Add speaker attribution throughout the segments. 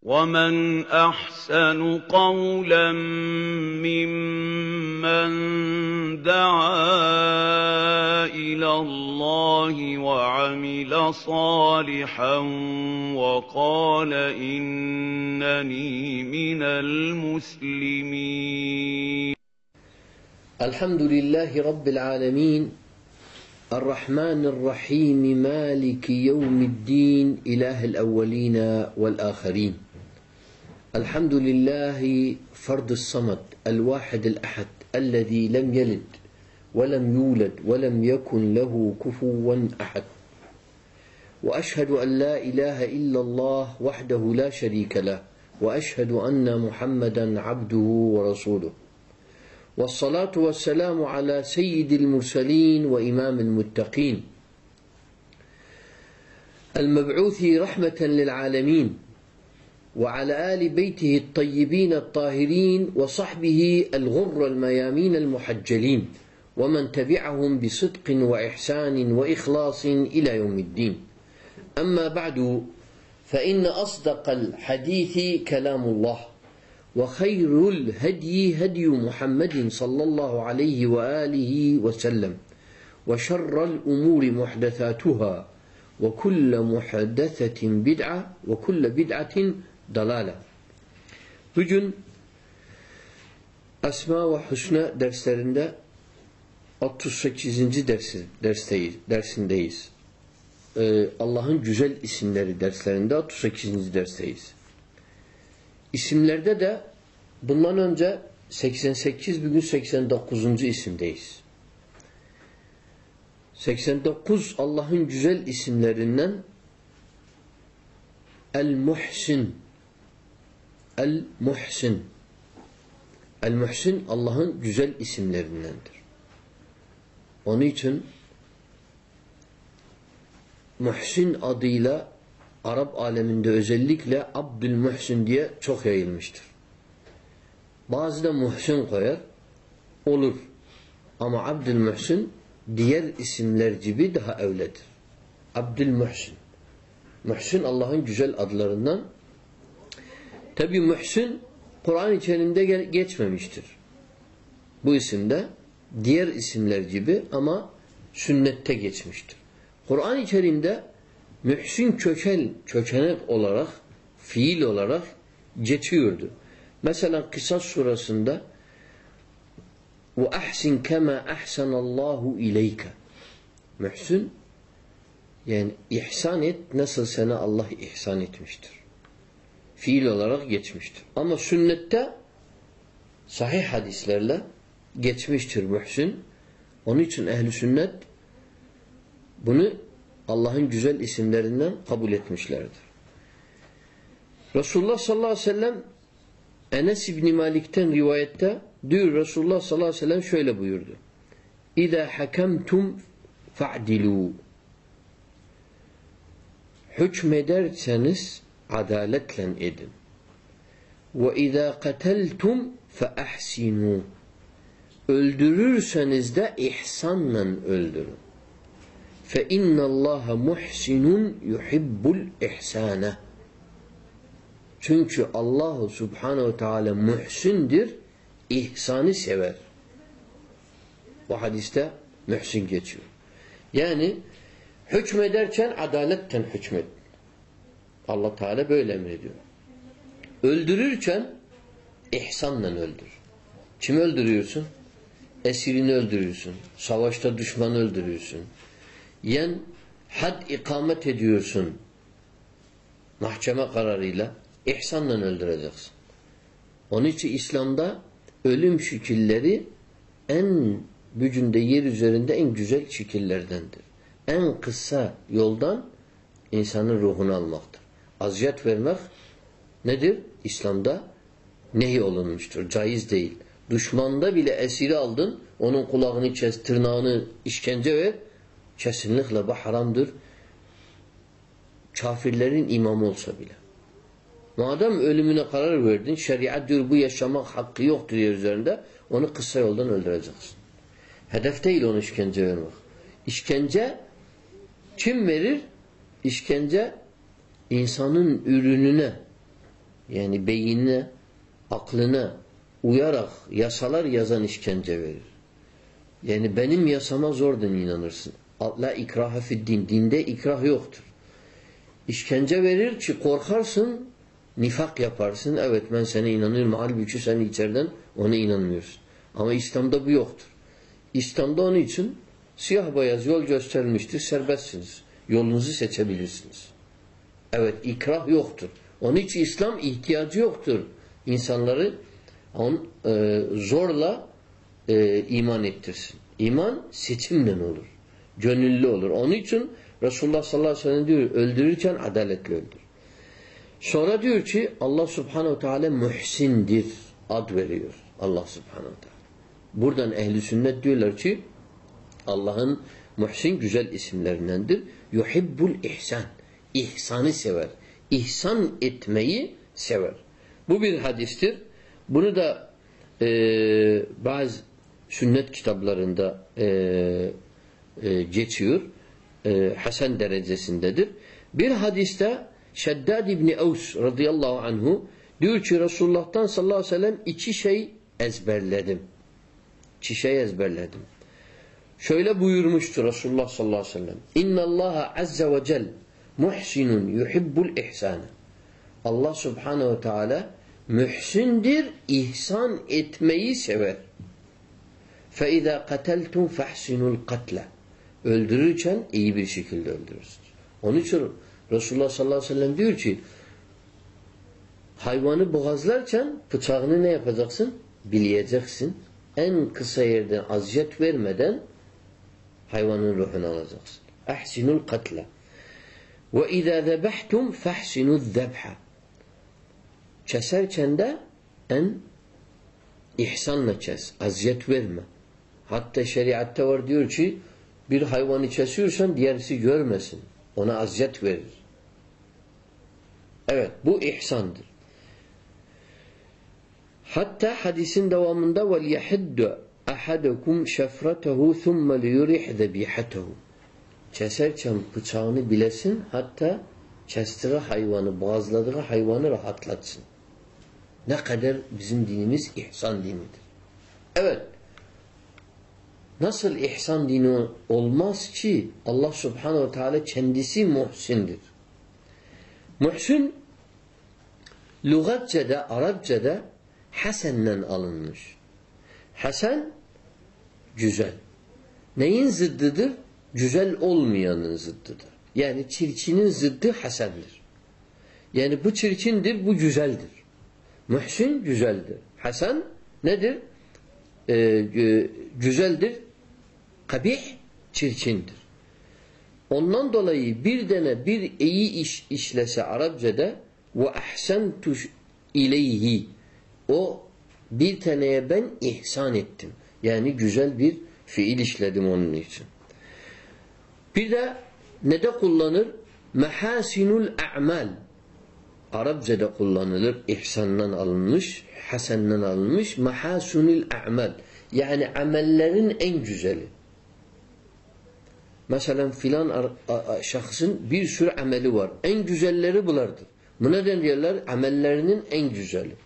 Speaker 1: وَمَنْ أَحْسَنُ قَوْلًا مِّمَّن دَعَا إِلَى اللَّهِ وَعَمِلَ صَالِحًا وَقَالَ إِنَّنِي مِنَ الْمُسْلِمِينَ
Speaker 2: الحمد لله رب العالمين الرحمن الرحيم مالك يوم الدين إله الأولين والآخرين. الحمد لله فرد الصمد الواحد الأحد الذي لم يلد ولم يولد ولم يكن له كفوا أحد. وأشهد أن لا إله إلا الله وحده لا شريك له وأشهد أن محمدا عبده ورسوله. والصلاة والسلام على سيد المرسلين وإمام المتقين. المبعوث رحمة للعالمين. وعلى آل بيته الطيبين الطاهرين وصحبه الغر الميامين المحجلين ومن تبعهم بصدق وإحسان وإخلاص إلى يوم الدين. أما بعد فإن أصدق الحديث كلام الله وخير الهدي هدي محمد صلى الله عليه وآله وسلم وشر الأمور محدثاتها وكل محدثة بدعة وكل بدعة dalale. Bugün Esma ve Hüsna derslerinde 38. dersi, dersteyiz, dersindeyiz. Ee, Allah'ın güzel isimleri derslerinde 38. dersteyiz. İsimlerde de bundan önce 88 bugün 89. isimdeyiz. 89 Allah'ın güzel isimlerinden El-Muhsin El-Muhsin El-Muhsin Allah'ın güzel isimlerindendir. Onun için Muhsin adıyla Arap aleminde özellikle Abdülmuhsin diye çok yayılmıştır. Bazı da Muhsin koyar. Olur. Ama Abdülmuhsin diğer isimler gibi daha evledir. Abdülmuhsin. Muhsin Allah'ın güzel adlarından Tabi Muhsin Kur'an-ı Kerim'de geçmemiştir. Bu isimde diğer isimler gibi ama sünnette geçmiştir. Kur'an-ı Kerim'de Mühsin köken, kökenek olarak, fiil olarak geçiyordu. Mesela Kısas surasında ve ahsin kema ahsanallahu ileyke. Mühsin yani ihsan et nasıl sana Allah ihsan etmiştir fiil olarak geçmiştir. Ama sünnette sahih hadislerle geçmiştir muhsin. Onun için ehli sünnet bunu Allah'ın güzel isimlerinden kabul etmişlerdir. Resulullah sallallahu aleyhi ve sellem Enes İbni Malik'ten rivayette diyor Resulullah sallallahu aleyhi ve sellem şöyle buyurdu. İza hakemtum fa'dilu Hükmederseniz adaletle edin. Ve izâ kateltum fe ahsinû. Öldürürseniz de ihsanla öldürün. Fe innallaha muhsinun yuhibbul ihsane. Çünkü Allahu Subhanahu Teala muhsindir, ihsanı sever. Bu hadiste muhsin geçiyor. Yani hükmederken adaletten hükmet. Allah Teala böyle emrediyor. Öldürürken ihsanla öldür. Kim öldürüyorsun? Esirini öldürüyorsun. Savaşta düşman öldürüyorsun. Yen had ikamet ediyorsun. Mahkeme kararıyla ihsanla öldüreceksin. Onun için İslam'da ölüm şekilleri en bücünde yer üzerinde en güzel şekillerdendir. En kısa yoldan insanın ruhunu almaktır aziyet vermek nedir? İslam'da nehi olunmuştur. Caiz değil. Düşmanda bile esiri aldın, onun kulağını kes, tırnağını işkence ver, kesinlikle bu haramdır. Kafirlerin imamı olsa bile. Madem ölümüne karar verdin, şeriat diyor bu yaşamak hakkı yoktur diyor üzerinde, onu kısa yoldan öldüreceksin. Hedef değil onu işkence vermek. İşkence kim verir? İşkence insanın ürününe Yani beynine, aklına uyarak yasalar yazan işkence verir. Yani benim yasama zordan inanırsın. La ikraha din. Dinde ikrah yoktur. İşkence verir ki korkarsın, nifak yaparsın. Evet ben sana inanıyorum. Halbuki sen içeriden ona inanmıyorsun. Ama İslam'da bu yoktur. İslam'da onun için siyah beyaz yol gösterilmiştir. Serbestsiniz. Yolunuzu seçebilirsiniz. Evet ikrah yoktur. Onun için İslam ihtiyacı yoktur. İnsanları on, e, zorla e, iman ettirsin. İman seçimle olur. Gönüllü olur. Onun için Resulullah sallallahu aleyhi ve sellem diyor öldürürken adaletli öldür. Sonra diyor ki Allah subhanehu teala muhsindir. Ad veriyor. Allah subhanehu teala. Buradan ehli sünnet diyorlar ki Allah'ın muhsin güzel isimlerindendir. Yuhibbul ihsan. İhsanı sever. İhsan etmeyi sever. Bu bir hadistir. Bunu da e, bazı sünnet kitaplarında e, e, geçiyor. E, Hasan derecesindedir. Bir hadiste Şeddad İbni Evs radıyallahu anhu diyor ki Resulullah'tan sallallahu aleyhi ve sellem iki şey ezberledim. İki şey ezberledim. Şöyle buyurmuştur Resulullah sallallahu aleyhi ve sellem. İnna Allah azze ve cel muhsinun yuhibbul ihsana. Allah subhanehu ve teala mühsindir, ihsan etmeyi sever. فَاِذَا قَتَلْتُمْ فَحْسِنُوا الْقَتْلَ Öldürürken iyi bir şekilde öldürürsünüz. Onun için Resulullah sallallahu aleyhi ve sellem diyor ki hayvanı boğazlarken bıçağını ne yapacaksın? Bileyeceksin. En kısa yerden aziyet vermeden hayvanın ruhunu alacaksın. Ahsinul katle. İzâ zebehtum fahsinul zebha. Keserken de en ihsanla kes. Aziyet verme. Hatta şeriatta var diyor ki bir hayvanı kesiyorsan diğerisi görmesin. Ona aziyet verir. Evet bu ihsandır. Hatta hadisin devamında yahiddu ahadukum şefretehu thumma liyurih zebihatehu. Keserken bıçağını bilesin hatta kestiği hayvanı, boğazladığı hayvanı rahatlatsın. Ne kadar bizim dinimiz ihsan dinidir. Evet. Nasıl ihsan dini olmaz ki Allah subhanehu teala kendisi muhsindir. Muhsin lügatçede, Arapçada Hasen'den alınmış. Hasen güzel. Neyin zıddıdır? Güzel olmayanın zıddıdır. Yani çirkinin zıddı hasendir. Yani bu çirkindir, bu güzeldir. Muhsin güzeldir. Hasan nedir? Ee, güzeldir. Kabih çirkindir. Ondan dolayı bir tane bir iyi iş işlese Arapçada ve ahsentu ileyhi o bir taneye ben ihsan ettim. Yani güzel bir fiil işledim onun için. Bir de ne de kullanır? Mehasinul a'mal. Arapçada kullanılır. İhsandan alınmış, hasenden alınmış. Mehasinul a'mal. Yani amellerin en güzeli. Mesela filan şahsın bir sürü ameli var. En güzelleri bulardır. Bu neden diyorlar? Amellerinin en güzeli.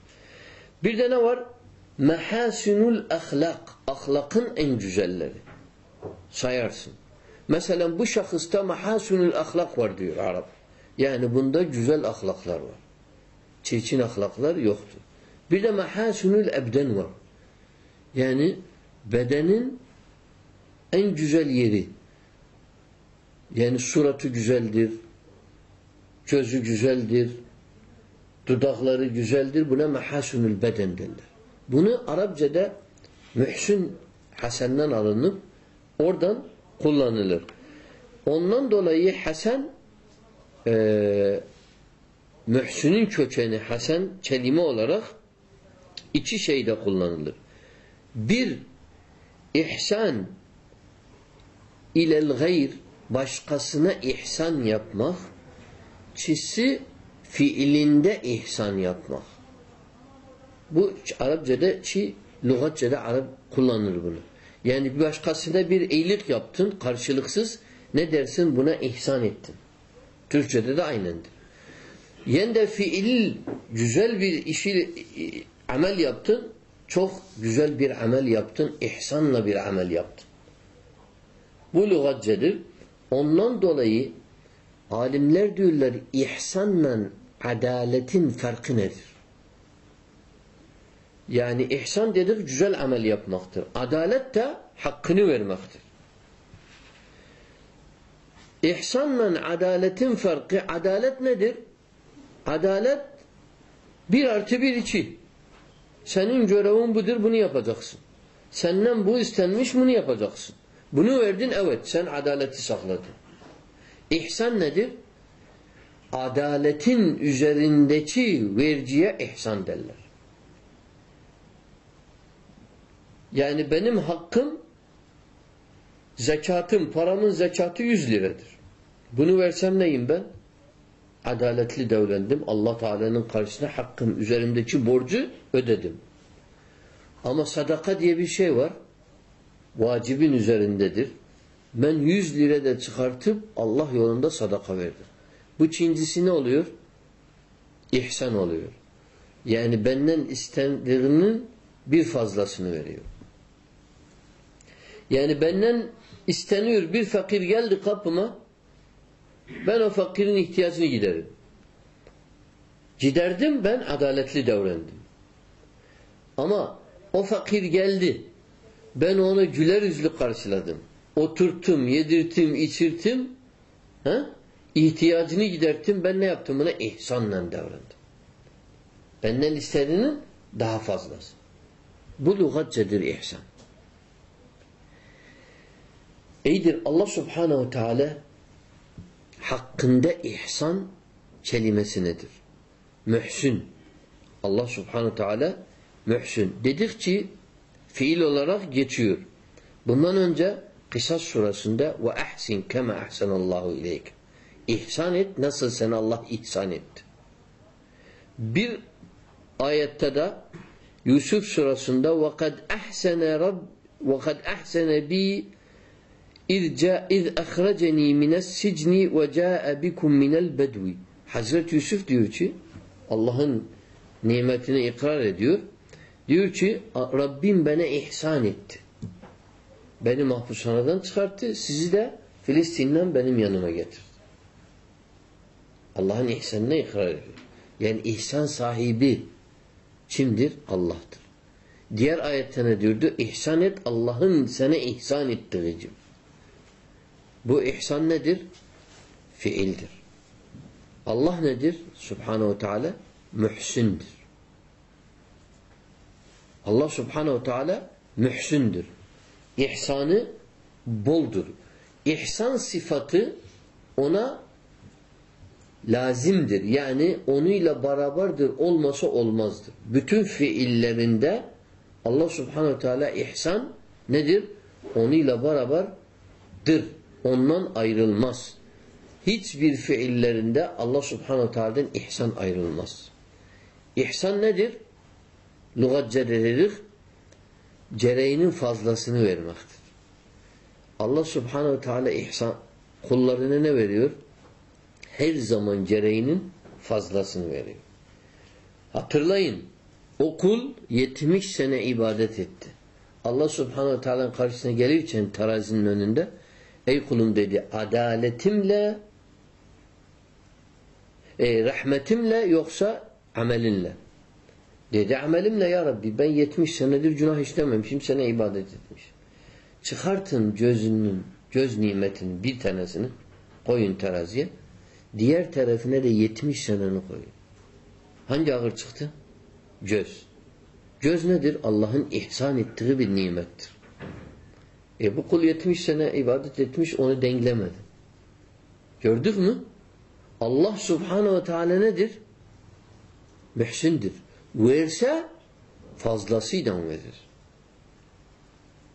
Speaker 2: Bir de ne var? Mehasinul ahlak. Ahlakın en güzelleri. Sayarsın. Mesela bu şahısta mehasinul ahlak var diyor Arap. Yani bunda güzel ahlaklar var. Çirkin ahlaklar yoktur. Bir de mehasinul ebden var. Yani bedenin en güzel yeri. Yani suratı güzeldir. Gözü güzeldir. Dudakları güzeldir. Buna mehasunul beden derler. Bunu Arapçada mühsün Hasan'dan alınıp oradan kullanılır. Ondan dolayı Hasan e, mühsünün kökeni Hasan kelime olarak iki şeyde kullanılır. Bir ihsan ilel gayr başkasına ihsan yapmak çisi fiilinde ihsan yapmak. Bu Arapçada çi lügatçada Arap kullanır bunu. Yani bir başkasına bir iyilik yaptın karşılıksız ne dersin buna ihsan ettin. Türkçede de aynendir. Yani de fiil güzel bir işi amel yaptın, çok güzel bir amel yaptın, ihsanla bir amel yaptın. Bu lügatcedir. Ondan dolayı alimler diyorlar ihsanla adaletin farkı nedir? Yani ihsan dedik güzel amel yapmaktır. Adalet de hakkını vermektir. İhsanla adaletin farkı, adalet nedir? Adalet bir artı bir iki. Senin görevin budur, bunu yapacaksın. Senden bu istenmiş, bunu yapacaksın. Bunu verdin, evet, sen adaleti sakladın. İhsan nedir? Adaletin üzerindeki verciye ihsan derler. Yani benim hakkım zekatım, paramın zekatı 100 liradır. Bunu versem neyim ben? Adaletli davrandım. Allah Teala'nın karşısına hakkım, üzerimdeki borcu ödedim. Ama sadaka diye bir şey var. Vacibin üzerindedir. Ben 100 lira çıkartıp Allah yolunda sadaka verdim. Bu ikincisi ne oluyor? İhsan oluyor. Yani benden istendiğinin bir fazlasını veriyor. Yani benden isteniyor bir fakir geldi kapıma ben o fakirin ihtiyacını giderim. Giderdim ben adaletli davrandım. Ama o fakir geldi. Ben onu güler yüzlü karşıladım. Oturttum, yedirttim, içirttim. He? İhtiyacını giderttim. Ben ne yaptım buna? İhsanla davrandım. Benden istediğinin daha fazlası. Bu lügatcedir ihsan. İyidir Allah subhanehu teala hakkında ihsan kelimesi nedir? Mühsün. Allah subhanehu teala mühsün. Dedik ki fiil olarak geçiyor. Bundan önce Kısas surasında ve ahsin kema ahsanallahu ileyk. İhsan et nasıl sen Allah ihsan etti. Bir ayette de Yusuf surasında ve kad ahsene rabb ve kad ahsene bi İz ca iz ahraceni mines sicni ve caa bikum minel bedvi. Hazreti Yusuf diyor ki Allah'ın nimetini ikrar ediyor. Diyor ki Rabbim bana ihsan etti. Beni mahpushanadan çıkarttı. Sizi de Filistin'den benim yanıma getirdi. Allah'ın ihsanına ikrar ediyor. Yani ihsan sahibi kimdir? Allah'tır. Diğer ayette ne diyordu? İhsan et Allah'ın sana ihsan ettiği gibi. Bu ihsan nedir? Fiildir. Allah nedir? Subhanehu Teala mühsündür. Allah Subhanehu Teala mühsündür. İhsanı boldur. İhsan sıfatı ona lazimdir. Yani onuyla beraberdir. Olmasa olmazdır. Bütün fiillerinde Allah Subhanehu Teala ihsan nedir? Onuyla beraberdir ondan ayrılmaz. Hiçbir fiillerinde Allah subhanahu teala'dan ihsan ayrılmaz. İhsan nedir? Lugatça dedik. Cereğinin fazlasını vermektir. Allah subhanahu teala ihsan kullarına ne veriyor? Her zaman cereğinin fazlasını veriyor. Hatırlayın. O kul 70 sene ibadet etti. Allah subhanahu teala'nın karşısına gelirken terazinin önünde Ey kulum dedi adaletimle e, rahmetimle yoksa amelinle. Dedi amelimle ya Rabbi ben 70 senedir günah işlememişim sana ibadet etmiş. Çıkartın gözünün göz nimetinin bir tanesini koyun teraziye. Diğer tarafına da 70 seneni koyun. Hangi ağır çıktı? Göz. Göz nedir? Allah'ın ihsan ettiği bir nimettir. E bu kul 70 sene ibadet etmiş onu denglemedi. Gördük mü? Allah subhanehu ve teala nedir? Mühsindir. Verse fazlasıyla verir.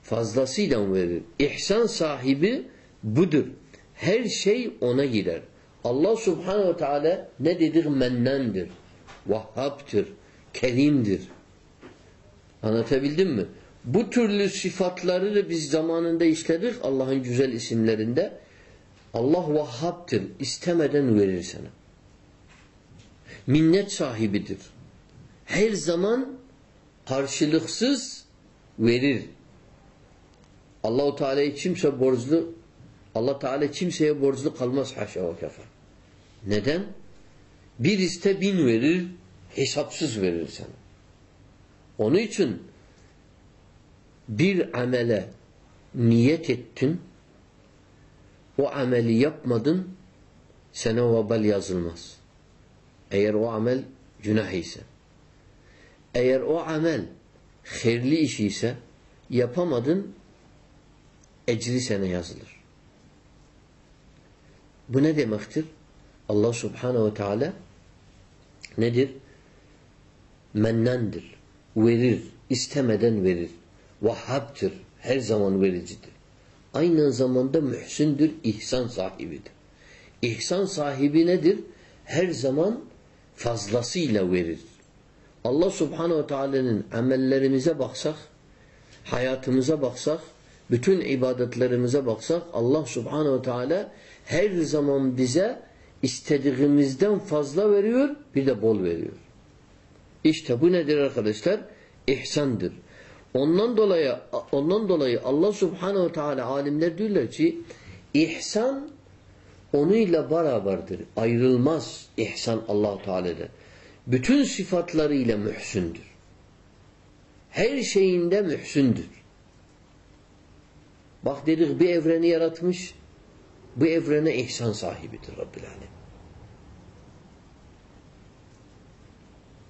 Speaker 2: Fazlasıyla verir. İhsan sahibi budur. Her şey ona girer. Allah subhanehu ve teala ne dedik? Mennendir. Vahhabtır. Kerimdir. Anlatabildim mi? Bu türlü sıfatları da biz zamanında işledik Allah'ın güzel isimlerinde. Allah Vahhab'tır. İstemeden verir sana. minnet sahibidir. Her zaman karşılıksız verir. Allahu Teala kimse borçlu Allah Teala kimseye borçlu kalmaz haşa ve kefa. Neden? Bir iste bin verir, hesapsız verir sana. Onun için bir amele niyet ettin, o ameli yapmadın, sana vebal yazılmaz. Eğer o amel günah ise. Eğer o amel hayırlı iş ise yapamadın, ecri sana yazılır. Bu ne demektir? Allah subhanehu ve teala nedir? Mennandır. Verir. istemeden verir. Vahhabdır. Her zaman vericidir. Aynı zamanda mühsündür. ihsan sahibidir. İhsan sahibi nedir? Her zaman fazlasıyla verir. Allah subhanehu teala'nın amellerimize baksak, hayatımıza baksak, bütün ibadetlerimize baksak Allah subhanehu teala her zaman bize istediğimizden fazla veriyor, bir de bol veriyor. İşte bu nedir arkadaşlar? İhsandır. Ondan dolayı ondan dolayı Allah Subhanahu Teala alimler diyorlar ki ihsan onunla beraberdir. Ayrılmaz ihsan Allah Teala'da. Bütün sıfatlarıyla mühsündür. Her şeyinde mühsündür. Bak dedik bir evreni yaratmış. Bu evrene ihsan sahibidir Rabbil Alem.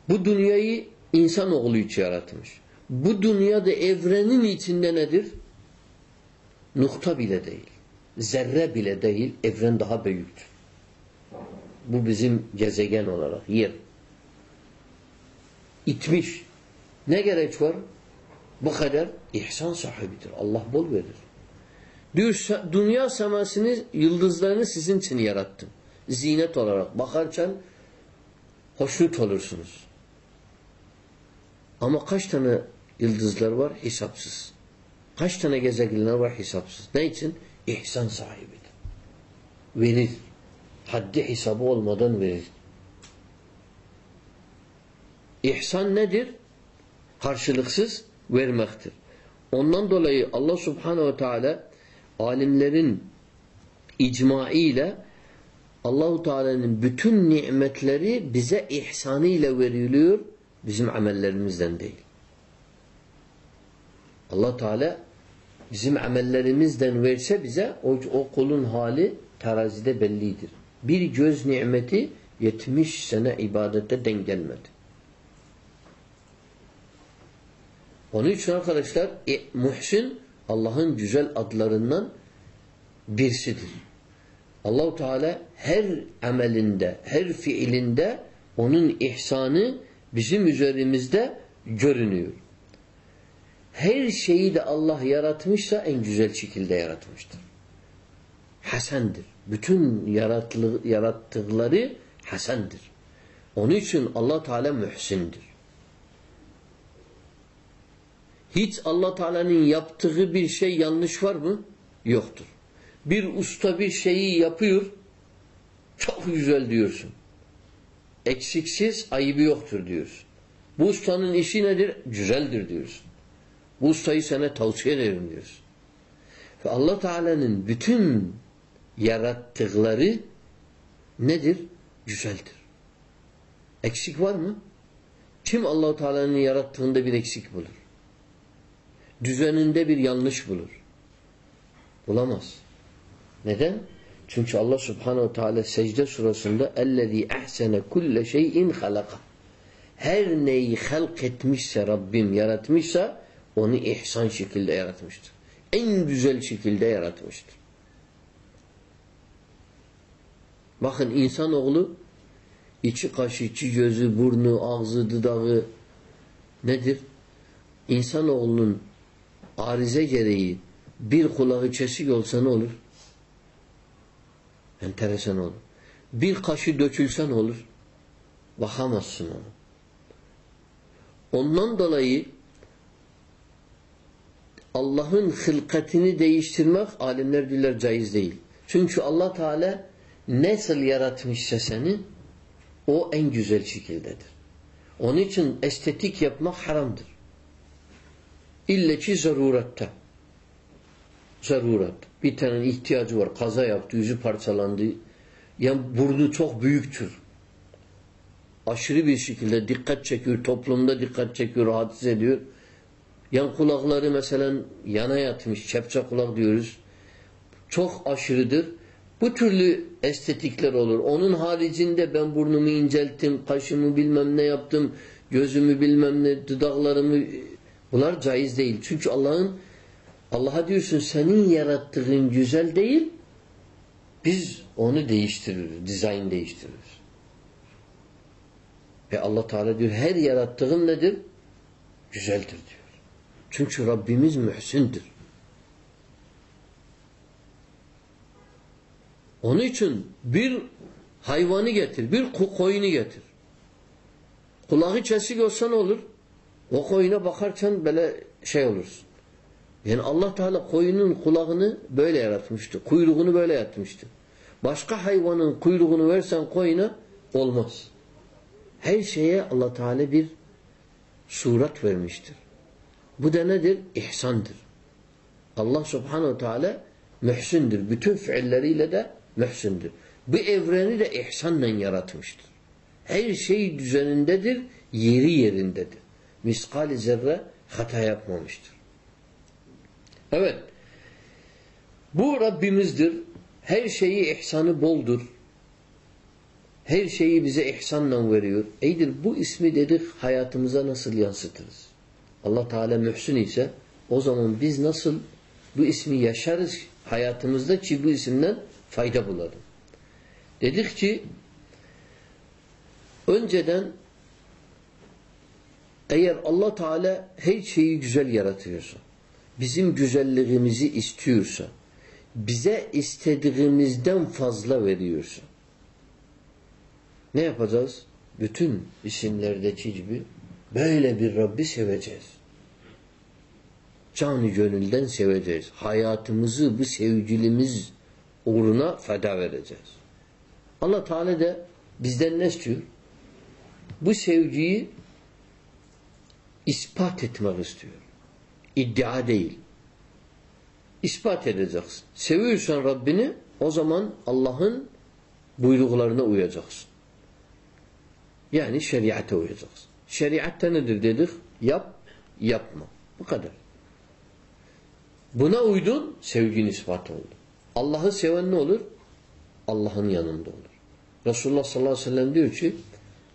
Speaker 2: Bu dünyayı insanoğlu için yaratmış. Bu dünyada evrenin içinde nedir? Nokta bile değil. Zerre bile değil. Evren daha büyüktür. Bu bizim gezegen olarak yer. İtmiş. Ne gerek var? Bu kadar ihsan sahibidir. Allah bol verir. Dünya semasını, yıldızlarını sizin için yarattım. Zinet olarak bakarken hoşnut olursunuz. Ama kaç tane yıldızlar var? Hesapsız. Kaç tane gezegenler var? Hesapsız. Ne için? İhsan sahibidir. Verir. Haddi hesabı olmadan verir. İhsan nedir? Karşılıksız vermektir. Ondan dolayı Allah subhanehu ve teala alimlerin icmaiyle Allahu Teala'nın bütün nimetleri bize ihsanıyla veriliyor, bizim amellerimizden değil. Allah Teala bizim amellerimizden verse bize o, o kulun hali terazide bellidir. Bir göz nimeti 70 sene ibadette denk gelmedi. Onun için arkadaşlar e, muhsin Allah'ın güzel adlarından birisidir. Allahu Teala her amelinde, her fiilinde onun ihsanı bizim üzerimizde görünüyor. Her şeyi de Allah yaratmışsa en güzel şekilde yaratmıştır. Hasendir. Bütün yarattıkları hasendir. Onun için Allah Teala mühsindir. Hiç Allah Teala'nın yaptığı bir şey yanlış var mı? Yoktur. Bir usta bir şeyi yapıyor, çok güzel diyorsun. Eksiksiz, ayıbı yoktur diyorsun. Bu ustanın işi nedir? Güzeldir diyorsun. Bu ustayı sana tavsiye ederim diyorsun. Ve allah Teala'nın bütün yarattıkları nedir? Güzeldir. Eksik var mı? Kim Allahu Teala'nın yarattığında bir eksik bulur? Düzeninde bir yanlış bulur. Bulamaz. Neden? Çünkü Allah Subhanahu Teala secde surasında "Ellezî ehsene kulle şeyin halaka." Her neyi halk etmişse Rabbim yaratmışsa onu ihsan şekilde yaratmıştır. En güzel şekilde yaratmıştır. Bakın insanoğlu içi kaşı, içi gözü, burnu, ağzı, dudağı nedir? İnsanoğlunun arize gereği bir kulağı kesik olsa ne olur? Enteresan olur. Bir kaşı dökülse ne olur? Bakamazsın ona. Ondan dolayı Allah'ın hılkatini değiştirmek alimler diyorlar caiz değil. Çünkü Allah Teala nasıl yaratmışsa seni O en güzel şekildedir. Onun için estetik yapmak haramdır. İlle ki zarurette. Zaruret. Bir tane ihtiyacı var. Kaza yaptı, yüzü parçalandı. Yani burnu çok büyüktür. Aşırı bir şekilde dikkat çekiyor, toplumda dikkat çekiyor, rahatsız ediyor. Yan kulakları mesela yana yatmış, çepçe kulak diyoruz. Çok aşırıdır. Bu türlü estetikler olur. Onun haricinde ben burnumu incelttim, kaşımı bilmem ne yaptım, gözümü bilmem ne, dudaklarımı bunlar caiz değil. Çünkü Allah'ın Allah'a diyorsun senin yarattığın güzel değil biz onu değiştiririz. Dizayn değiştiririz. Ve Allah Teala diyor her yarattığın nedir? Güzeldir diyor. Çünkü Rabbimiz mühsündür. Onun için bir hayvanı getir, bir koyunu getir. Kulağı kesik olsa ne olur? O koyuna bakarken böyle şey olursun. Yani Allah Teala koyunun kulağını böyle yaratmıştı. Kuyruğunu böyle yaratmıştı. Başka hayvanın kuyruğunu versen koyuna olmaz. Her şeye Allah Teala bir surat vermiştir. Bu da nedir? İhsandır. Allah Subhanahu Teala mühsündür. Bütün fiilleriyle de mühsündür. Bu evreni de ihsanla yaratmıştır. Her şey düzenindedir, yeri yerindedir. Miskali zerre hata yapmamıştır. Evet. Bu Rabbimizdir. Her şeyi ihsanı boldur. Her şeyi bize ihsanla veriyor. Eydir bu ismi dedik hayatımıza nasıl yansıtırız? Allah Teala mühsün ise o zaman biz nasıl bu ismi yaşarız hayatımızda ki bu isimden fayda bulalım. Dedik ki önceden eğer Allah Teala her şeyi güzel yaratıyorsa bizim güzelliğimizi istiyorsa, bize istediğimizden fazla veriyorsa, ne yapacağız? Bütün isimlerdeki gibi böyle bir Rabbi seveceğiz. Canı gönülden seveceğiz. Hayatımızı bu sevgilimiz uğruna feda vereceğiz. Allah Teala da bizden ne istiyor? Bu sevgiyi ispat etmek istiyor. İddia değil. İspat edeceksin. Seviyorsan Rabbini o zaman Allah'ın buyruklarına uyacaksın. Yani şeriate uyacaksın. Şeriatte nedir dedik? Yap, yapma. Bu kadar. Buna uydun, sevgin ispat oldu. Allah'ı seven ne olur? Allah'ın yanında olur. Resulullah sallallahu aleyhi ve sellem diyor ki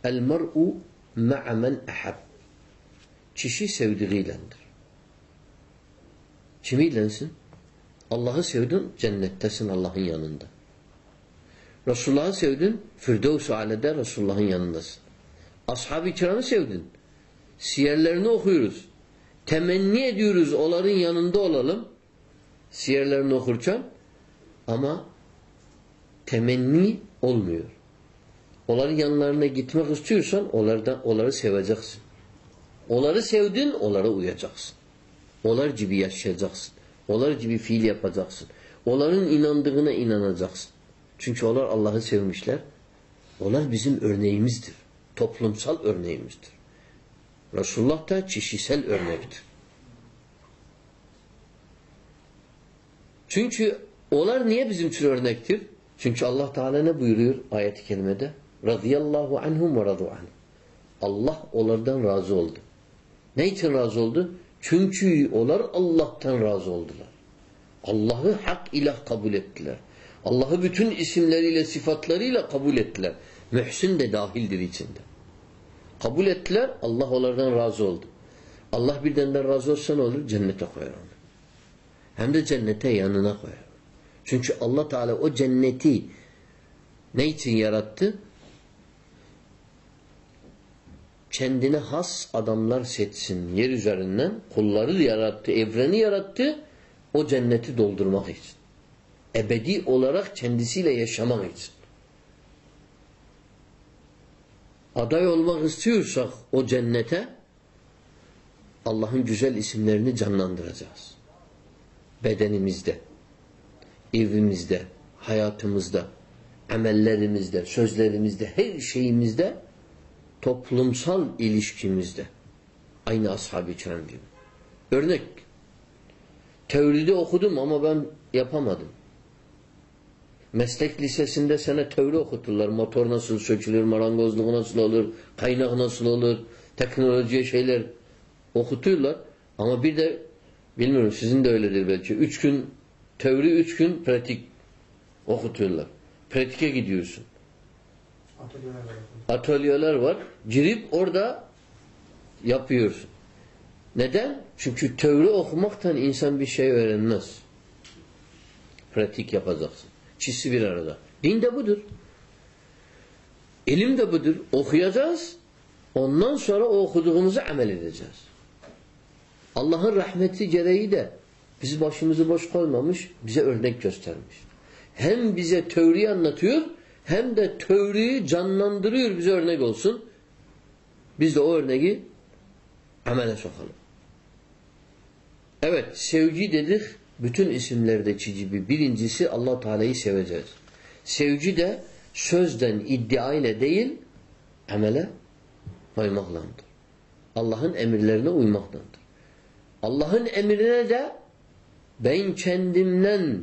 Speaker 2: El mer'u ma'a men ehab. Kişi sevdiğiylendir. Kimiylensin? Allah'ı sevdin, cennettesin Allah'ın yanında. Resulullah'ı sevdin, Firdevs-i Ale'de Resulullah'ın yanındasın. Ashab-ı kiramı sevdin. Siyerlerini okuyoruz. Temenni ediyoruz onların yanında olalım. Siyerlerini okurken ama temenni olmuyor. Onların yanlarına gitmek istiyorsan onlardan, onları seveceksin. Onları sevdin, onlara uyacaksın. Onlar gibi yaşayacaksın. Onlar gibi fiil yapacaksın. Onların inandığına inanacaksın. Çünkü onlar Allah'ı sevmişler. Onlar bizim örneğimizdir. Toplumsal örneğimizdir. Resulullah da kişisel örnektir. Çünkü onlar niye bizim için örnektir? Çünkü Allah Teala ne buyuruyor ayet-i kerimede? Radıyallahu anhum ve radu anh. Allah onlardan razı oldu. Ne için razı oldu? Çünkü onlar Allah'tan razı oldular. Allah'ı hak ilah kabul ettiler. Allah'ı bütün isimleriyle, sıfatlarıyla kabul ettiler. Mühsin de dahildir içinde. Kabul ettiler, Allah onlardan razı oldu. Allah birden razı olsa ne olur? Cennete koyar onu. Hem de cennete yanına koyar. Çünkü Allah Teala o cenneti ne için yarattı? kendine has adamlar seçsin yer üzerinden kulları yarattı, evreni yarattı o cenneti doldurmak için. Ebedi olarak kendisiyle yaşamak için. Aday olmak istiyorsak o cennete Allah'ın güzel isimlerini canlandıracağız. Bedenimizde, evimizde, hayatımızda. amellerimizde, sözlerimizde, her şeyimizde, toplumsal ilişkimizde. Aynı ashab-ı gibi. Örnek. Teoride okudum ama ben yapamadım. Meslek lisesinde sana teori okuturlar. Motor nasıl sökülür, marangozluk nasıl olur, kaynak nasıl olur, teknolojiye şeyler okutuyorlar. Ama bir de bilmiyorum sizin de öyledir belki. Üç gün teori, üç gün pratik okutuyorlar. Pratike gidiyorsun.
Speaker 3: Atölyeler var.
Speaker 2: Atölyeler var. Girip orada yapıyorsun. Neden? Çünkü teori okumaktan insan bir şey öğrenmez. Pratik yapacaksın. İkisi bir arada. Din de budur. İlim de budur. Okuyacağız. Ondan sonra o okuduğumuzu amel edeceğiz. Allah'ın rahmeti gereği de bizi başımızı boş koymamış, bize örnek göstermiş. Hem bize teoriyi anlatıyor, hem de teoriyi canlandırıyor bize örnek olsun. Biz de o örneği amele sokalım. Evet, sevgi dedik. Bütün isimlerdeki gibi birincisi allah Teala'yı seveceğiz. Sevgi de sözden, iddia ile değil, amele koymaklandır. Allah'ın emirlerine uymaklandır. Allah'ın emrine de ben kendimden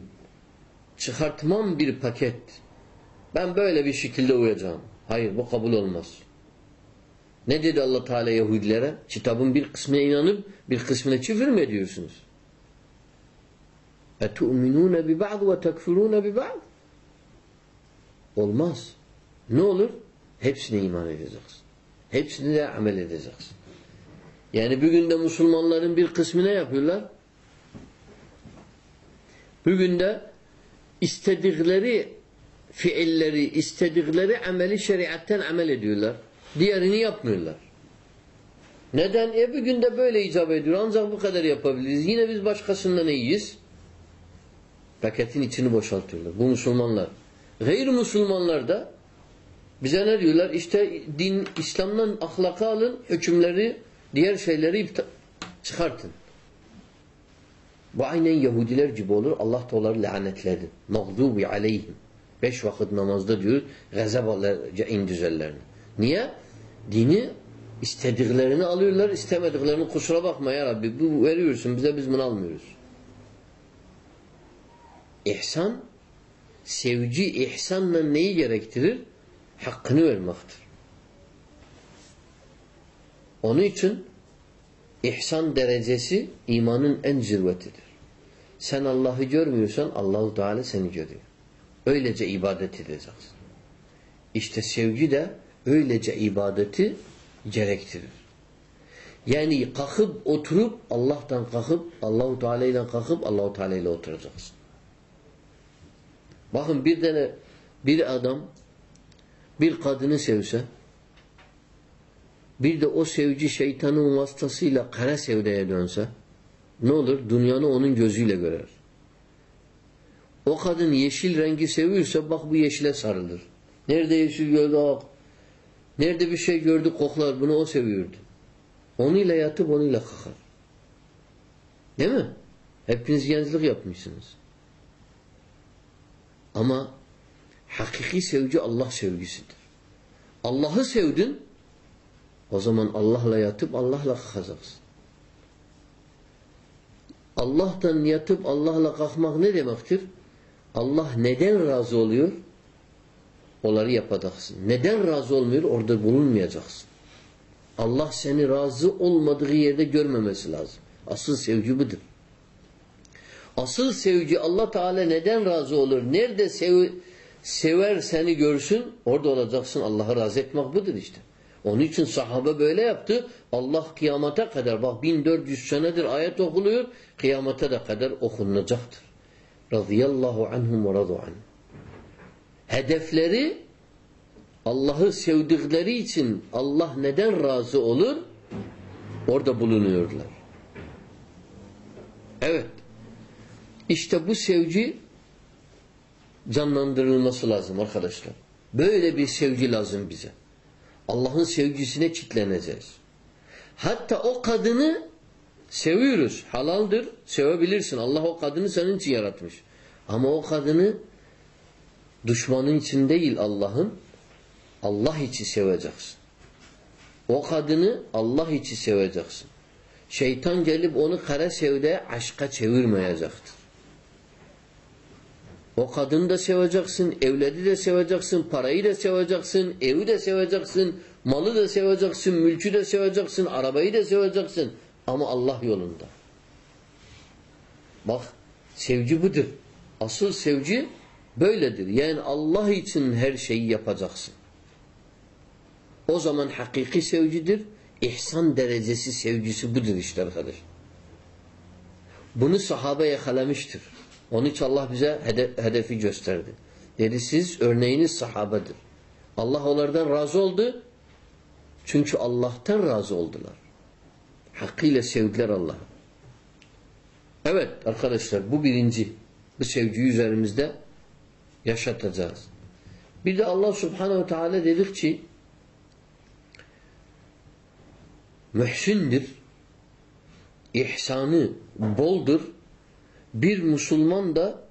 Speaker 2: çıkartmam bir paket. Ben böyle bir şekilde uyacağım. Hayır bu kabul olmaz. Ne dedi allah Teala Yahudilere? Kitabın bir kısmına inanıp bir kısmına küfür mü ediyorsunuz? اَتُؤْمِنُونَ بِبَعْض وَتَكْفُرُونَ بِبَعْض Olmaz. Ne olur? Hepsine iman edeceksin. Hepsine de amel edeceksin. Yani bugün de Müslümanların bir kısmı ne yapıyorlar? Bugün de istedikleri fiilleri, istedikleri ameli şeriatten amel ediyorlar. Diğerini yapmıyorlar. Neden? E bugün de böyle icap ediyor. Ancak bu kadar yapabiliriz. Yine biz başkasından iyiyiz. Paketin içini boşaltıyorlar. Bu Müslümanlar. Gayr Müslümanlar da bize ne diyorlar? İşte din, İslam'dan ahlaka alın, hükümleri, diğer şeyleri çıkartın. Bu aynen Yahudiler gibi olur. Allah da onları lanetledi. Mağdubi aleyhim. Beş vakit namazda diyor, gazap alırca indüzellerini. Niye? Dini istediklerini alıyorlar, istemediklerini kusura bakma ya Rabbi. Bu veriyorsun bize biz bunu almıyoruz. İhsan, sevgi ihsanla neyi gerektirir? Hakkını vermektir. Onun için ihsan derecesi imanın en zirvetidir. Sen Allah'ı görmüyorsan Allahu Teala seni görüyor. Öylece ibadet edeceksin. İşte sevgi de öylece ibadeti gerektirir. Yani kalkıp oturup Allah'tan kalkıp Allahu Teala ile kalkıp Allahu Teala ile oturacaksın. Bakın bir tane bir adam bir kadını sevse bir de o sevgi şeytanın vasıtasıyla kara sevdaya dönse ne olur? Dünyanı onun gözüyle görer. O kadın yeşil rengi seviyorsa bak bu yeşile sarılır. Nerede yeşil gördü? Ak. Nerede bir şey gördü koklar. Bunu o seviyordu. Onunla yatıp onunla kalkar. Değil mi? Hepiniz gençlik yapmışsınız. Ama hakiki sevgi Allah sevgisidir. Allah'ı sevdin o zaman Allah'la yatıp Allah'la kalkacaksın. Allah'tan yatıp Allah'la kalkmak ne demektir? Allah neden razı oluyor? Onları yapacaksın. Neden razı olmuyor? Orada bulunmayacaksın. Allah seni razı olmadığı yerde görmemesi lazım. Asıl sevgi budur. Asıl sevgi Allah Teala neden razı olur? Nerede sev sever seni görsün orada olacaksın. Allah'ı razı etmek budur işte. Onun için sahabe böyle yaptı. Allah kıyamete kadar bak 1400 senedir ayet okuluyor. Kıyamete de kadar okunacaktır. Radıyallahu anhum ve radu. Hedefleri Allah'ı sevdikleri için Allah neden razı olur? Orada bulunuyorlar. Evet. İşte bu sevgi canlandırılması lazım arkadaşlar. Böyle bir sevgi lazım bize. Allah'ın sevgisine kitleneceğiz. Hatta o kadını seviyoruz. Halaldır. Sevebilirsin. Allah o kadını senin için yaratmış. Ama o kadını Düşmanın için değil Allah'ın Allah için seveceksin. O kadını Allah için seveceksin. Şeytan gelip onu kara sevdeye aşka çevirmeyecektir. O kadını da seveceksin, evladi de seveceksin, parayı da seveceksin, evi de seveceksin, malı da seveceksin, mülkü de seveceksin, arabayı da seveceksin. Ama Allah yolunda. Bak sevgi budur. Asıl sevgi böyledir. Yani Allah için her şeyi yapacaksın. O zaman hakiki sevgidir. İhsan derecesi sevgisi budur işte arkadaş. Bunu sahabe yakalamıştır. Onun için Allah bize hedefi gösterdi. Dedi siz örneğiniz sahabedir. Allah onlardan razı oldu. Çünkü Allah'tan razı oldular. Hakkıyla sevdiler Allah'ı. Evet arkadaşlar bu birinci. Bu sevgiyi üzerimizde yaşatacağız. Bir de Allah subhanehu teala dedik ki mühsindir, ihsanı boldur. Bir Müslüman da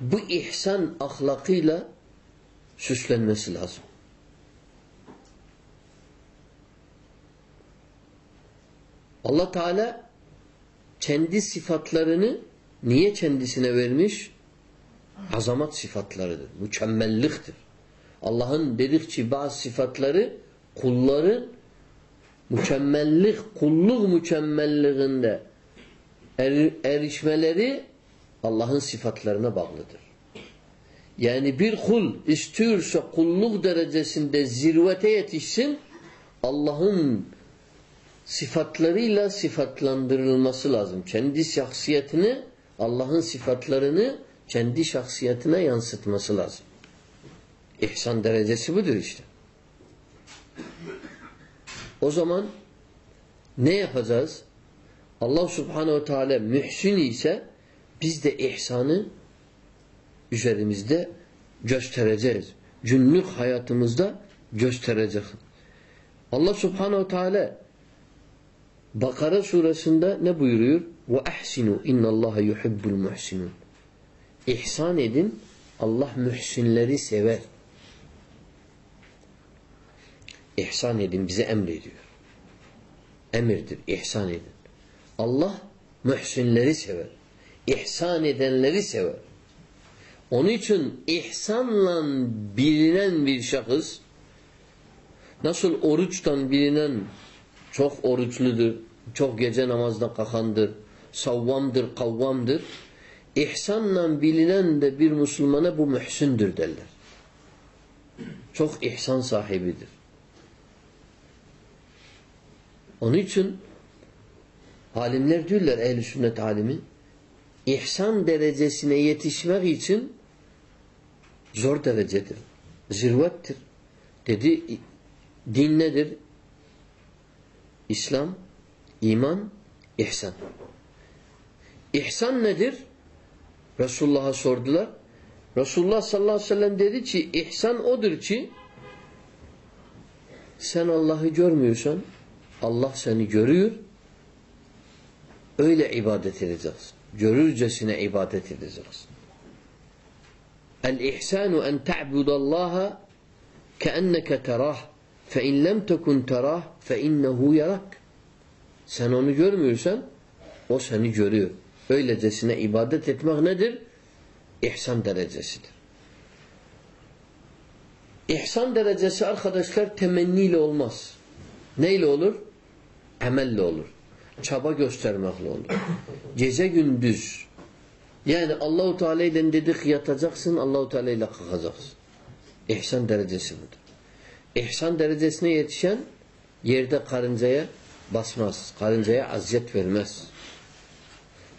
Speaker 2: bu ihsan ahlakıyla süslenmesi lazım. Allah Teala kendi sıfatlarını niye kendisine vermiş? Azamat sıfatlarıdır. Mükemmelliktir. Allah'ın dedikçe bazı sıfatları kulların mükemmellik, kulluk mükemmelliğinde er, erişmeleri Allah'ın sıfatlarına bağlıdır. Yani bir kul istiyorsa kulluk derecesinde zirvete yetişsin Allah'ın sıfatlarıyla sıfatlandırılması lazım. Kendi şahsiyetini Allah'ın sıfatlarını kendi şahsiyetine yansıtması lazım. İhsan derecesi budur işte. O zaman ne yapacağız? Allah subhanehu teala mühsin ise biz de ihsanı üzerimizde göstereceğiz. Günlük hayatımızda göstereceğiz. Allah subhanehu teala Bakara suresinde ne buyuruyor? Ve ahsinu innallaha yuhibbul muhsinun. İhsan edin. Allah mühsinleri sever. İhsan edin bize emrediyor. Emirdir. İhsan edin. Allah mühsinleri sever. İhsan edenleri sever. Onun için ihsanla bilinen bir şahıs nasıl oruçtan bilinen çok oruçludur, çok gece namazda kalkandır, savvamdır, kavvamdır. İhsanla bilinen de bir Müslümana bu mühsündür derler. Çok ihsan sahibidir. Onun için alimler diyorlar ehl sünnet alimi ihsan derecesine yetişmek için zor derecedir. Zirvettir. Dedi din nedir? İslam, iman, ihsan. İhsan nedir? Resulullah'a sordular. Resulullah sallallahu aleyhi ve sellem dedi ki ihsan odur ki sen Allah'ı görmüyorsan Allah seni görüyor Öyle ibadet edeceksin. Görürcesine ibadet edeceksin. El-ihsanu en te'budallaha keenneke terah fe in lem tekun terah fe yarak. Sen onu görmüyorsan o seni görüyor. Öylecesine ibadet etmek nedir? İhsan derecesidir. İhsan derecesi arkadaşlar temenniyle olmaz. Neyle olur? Emelle olur. Çaba göstermekle olur. Gece gündüz. Yani Allahu Teala ile dedik yatacaksın, Allahu Teala ile kalkacaksın. İhsan derecesi budur. İhsan derecesine yetişen yerde karıncaya basmaz. Karıncaya aziyet vermez.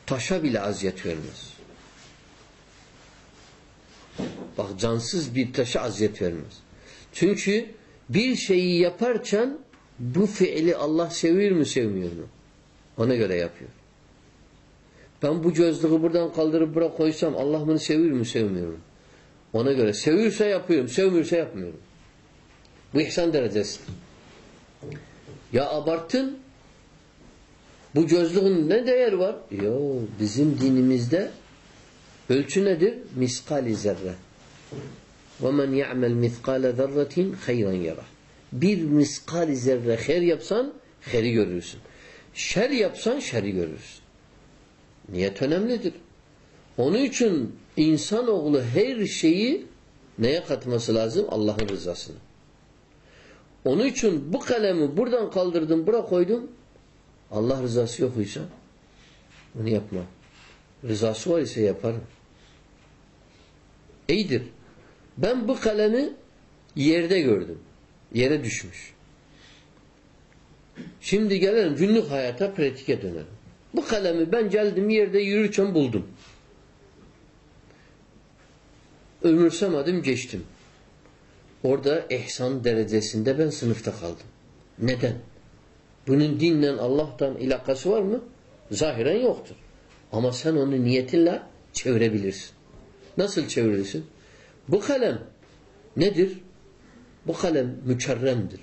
Speaker 2: Taşa bile aziyet vermez. Bak cansız bir taşa aziyet vermez. Çünkü bir şeyi yaparken bu fiili Allah seviyor mu sevmiyor mu? Ona göre yapıyor. Ben bu gözlüğü buradan kaldırıp buraya koysam Allah bunu seviyor mu sevmiyor mu? Ona göre seviyorsa yapıyorum, sevmiyorsa yapmıyorum. Bu ihsan derecesidir. Ya abartın bu gözlüğün ne değer var? Yo bizim dinimizde Ölçü nedir? Miskali zerre. وَمَنْ يَعْمَلْ مِثْقَالَ ذَرَّةٍ خَيْرًا يَرَى Bir miskali zerre her yapsan, heri görürsün. Şer yapsan, şeri görürsün. Niyet önemlidir. Onun için insanoğlu her şeyi neye katması lazım? Allah'ın rızasını. Onun için bu kalemi buradan kaldırdım, buraya koydum. Allah rızası yok ise bunu yapmam. Rızası var ise yaparım. İyidir. Ben bu kalemi yerde gördüm. Yere düşmüş. Şimdi gelelim günlük hayata pratike dönelim. Bu kalemi ben geldim yerde yürürken buldum. Ömürsemedim geçtim. Orada ihsan derecesinde ben sınıfta kaldım. Neden? Bunun dinle Allah'tan ilakası var mı? Zahiren yoktur. Ama sen onu niyetinle çevirebilirsin. Nasıl çevirirsin? Bu kalem nedir? Bu kalem mükerremdir.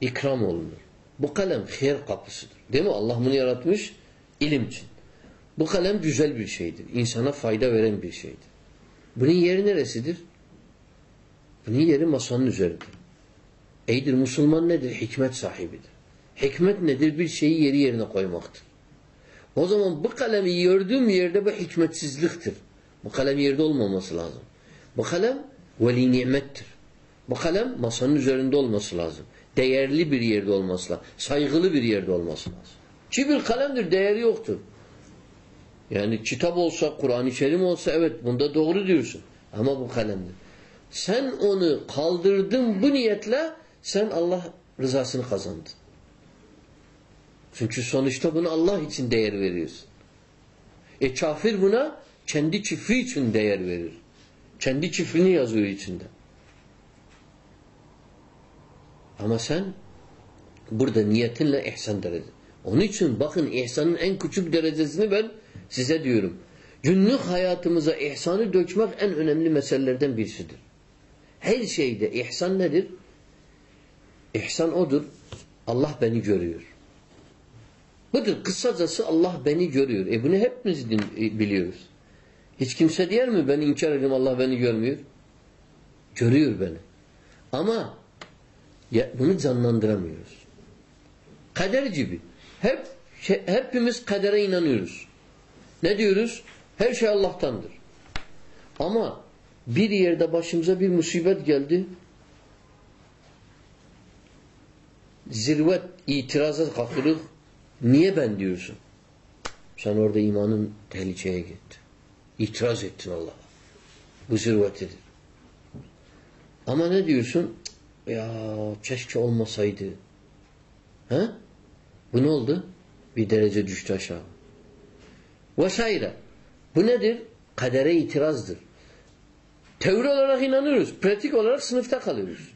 Speaker 2: İkram olunur. Bu kalem hayır kapısıdır. Değil mi? Allah bunu yaratmış ilim için. Bu kalem güzel bir şeydir. İnsana fayda veren bir şeydir. Bunun yeri neresidir? Bunun yeri masanın üzeridir. Eydir Müslüman nedir? Hikmet sahibidir. Hikmet nedir? Bir şeyi yeri yerine koymaktır. O zaman bu kalemi gördüğüm yerde bu hikmetsizliktir. Bu kalem yerde olmaması lazım. Bu kalem veli nimettir. Bu kalem masanın üzerinde olması lazım. Değerli bir yerde olması lazım. Saygılı bir yerde olması lazım. Ki bir kalemdir, değeri yoktur. Yani kitap olsa, Kur'an-ı Kerim olsa evet bunda doğru diyorsun. Ama bu kalemdir. Sen onu kaldırdın bu niyetle sen Allah rızasını kazandın. Çünkü sonuçta bunu Allah için değer veriyorsun. E kafir buna kendi çiftliği için değer verir. Kendi çiftliğini yazıyor içinde. Ama sen burada niyetinle ihsan derece. Onun için bakın ihsanın en küçük derecesini ben size diyorum. Günlük hayatımıza ihsanı dökmek en önemli meselelerden birisidir. Her şeyde ihsan nedir? İhsan odur. Allah beni görüyor. Budur. Kısacası Allah beni görüyor. E bunu hepimiz biliyoruz. Hiç kimse diyer mi ben inkar edeyim Allah beni görmüyor? Görüyor beni. Ama bunu canlandıramıyoruz. Kader gibi. Hep şey, hepimiz kadere inanıyoruz. Ne diyoruz? Her şey Allah'tandır. Ama bir yerde başımıza bir musibet geldi. Zirvet, itiraza kalkırık. Niye ben diyorsun? Sen orada imanın tehlikeye gitti. İtiraz ettin Allah'a. Bu zirvetidir. Ama ne diyorsun? Ya keşke olmasaydı. He? Bu ne oldu? Bir derece düştü aşağı. Vesaire. Bu nedir? Kadere itirazdır. Teori olarak inanıyoruz. Pratik olarak sınıfta kalıyoruz.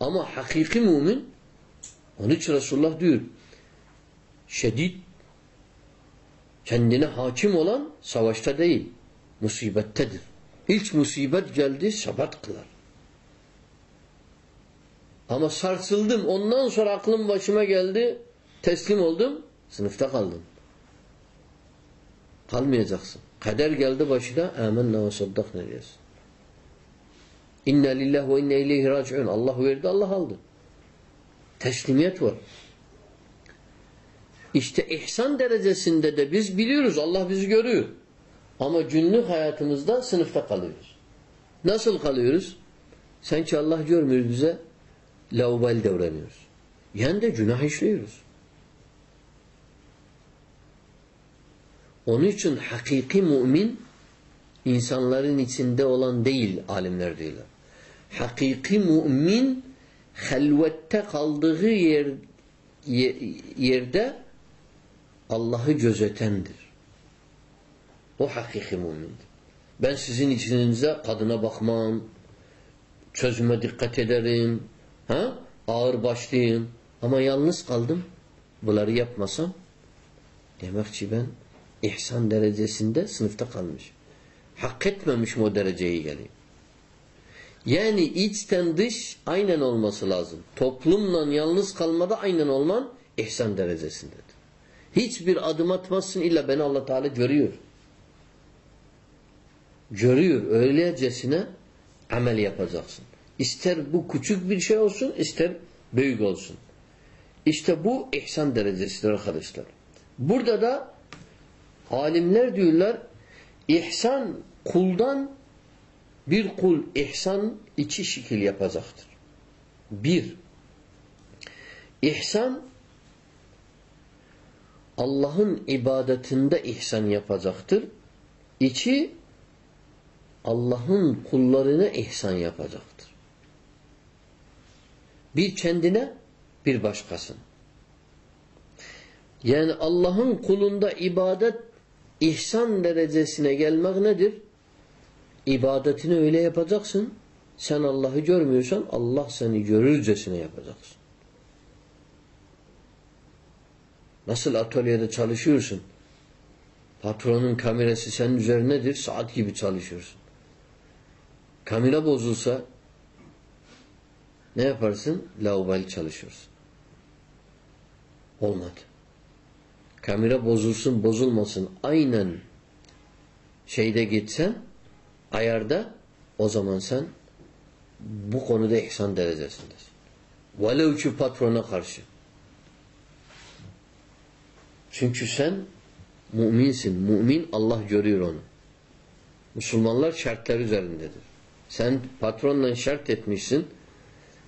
Speaker 2: Ama hakiki mümin onun için Resulullah diyor şedid kendine hakim olan savaşta değil musibettedir. İlk musibet geldi sabat kılar. Ama sarsıldım. Ondan sonra aklım başıma geldi. Teslim oldum. Sınıfta kaldım. Kalmayacaksın. Kader geldi başına. Âmennâ ve saddakne diyorsun. İnna lillahi ve inna ileyhi raciun. Allah verdi, Allah aldı. Teslimiyet var. İşte ihsan derecesinde de biz biliyoruz. Allah bizi görüyor. Ama günlük hayatımızda sınıfta kalıyoruz. Nasıl kalıyoruz? Sanki Allah görmüyor bize laubal davranıyoruz. Yani de günah işliyoruz. Onun için hakiki mümin insanların içinde olan değil alimler diyorlar. Hakiki mümin helvette kaldığı yer, yerde Allah'ı gözetendir. O hakiki mümindir. Ben sizin içinize kadına bakmam, sözüme dikkat ederim, ha? ağır başlayayım ama yalnız kaldım. Bunları yapmasam demek ki ben ihsan derecesinde sınıfta kalmış. Hak etmemişim o dereceye geleyim. Yani içten dış aynen olması lazım. Toplumla yalnız kalmada aynen olman ihsan derecesindedir. Hiçbir adım atmazsın illa beni Allah Teala görüyor. görüyor. Öyleyecesine amel yapacaksın. İster bu küçük bir şey olsun, ister büyük olsun. İşte bu ihsan derecesidir arkadaşlar. Burada da alimler diyorlar ihsan kuldan bir kul ihsan iki şekil yapacaktır. Bir, ihsan Allah'ın ibadetinde ihsan yapacaktır. İki, Allah'ın kullarına ihsan yapacaktır. Bir kendine, bir başkasına. Yani Allah'ın kulunda ibadet ihsan derecesine gelmek nedir? İbadetini öyle yapacaksın. Sen Allah'ı görmüyorsan Allah seni görürcesine yapacaksın. Nasıl atölyede çalışıyorsun? Patronun kamerası senin üzerinedir. Saat gibi çalışıyorsun. Kamera bozulsa ne yaparsın? Laubali çalışıyorsun. Olmadı. Kamera bozulsun bozulmasın aynen şeyde gitsen ayarda o zaman sen bu konuda ihsan derecesindesin. Velev ki patrona karşı. Çünkü sen müminsin. Mümin Allah görüyor onu. Müslümanlar şartlar üzerindedir. Sen patronla şart etmişsin.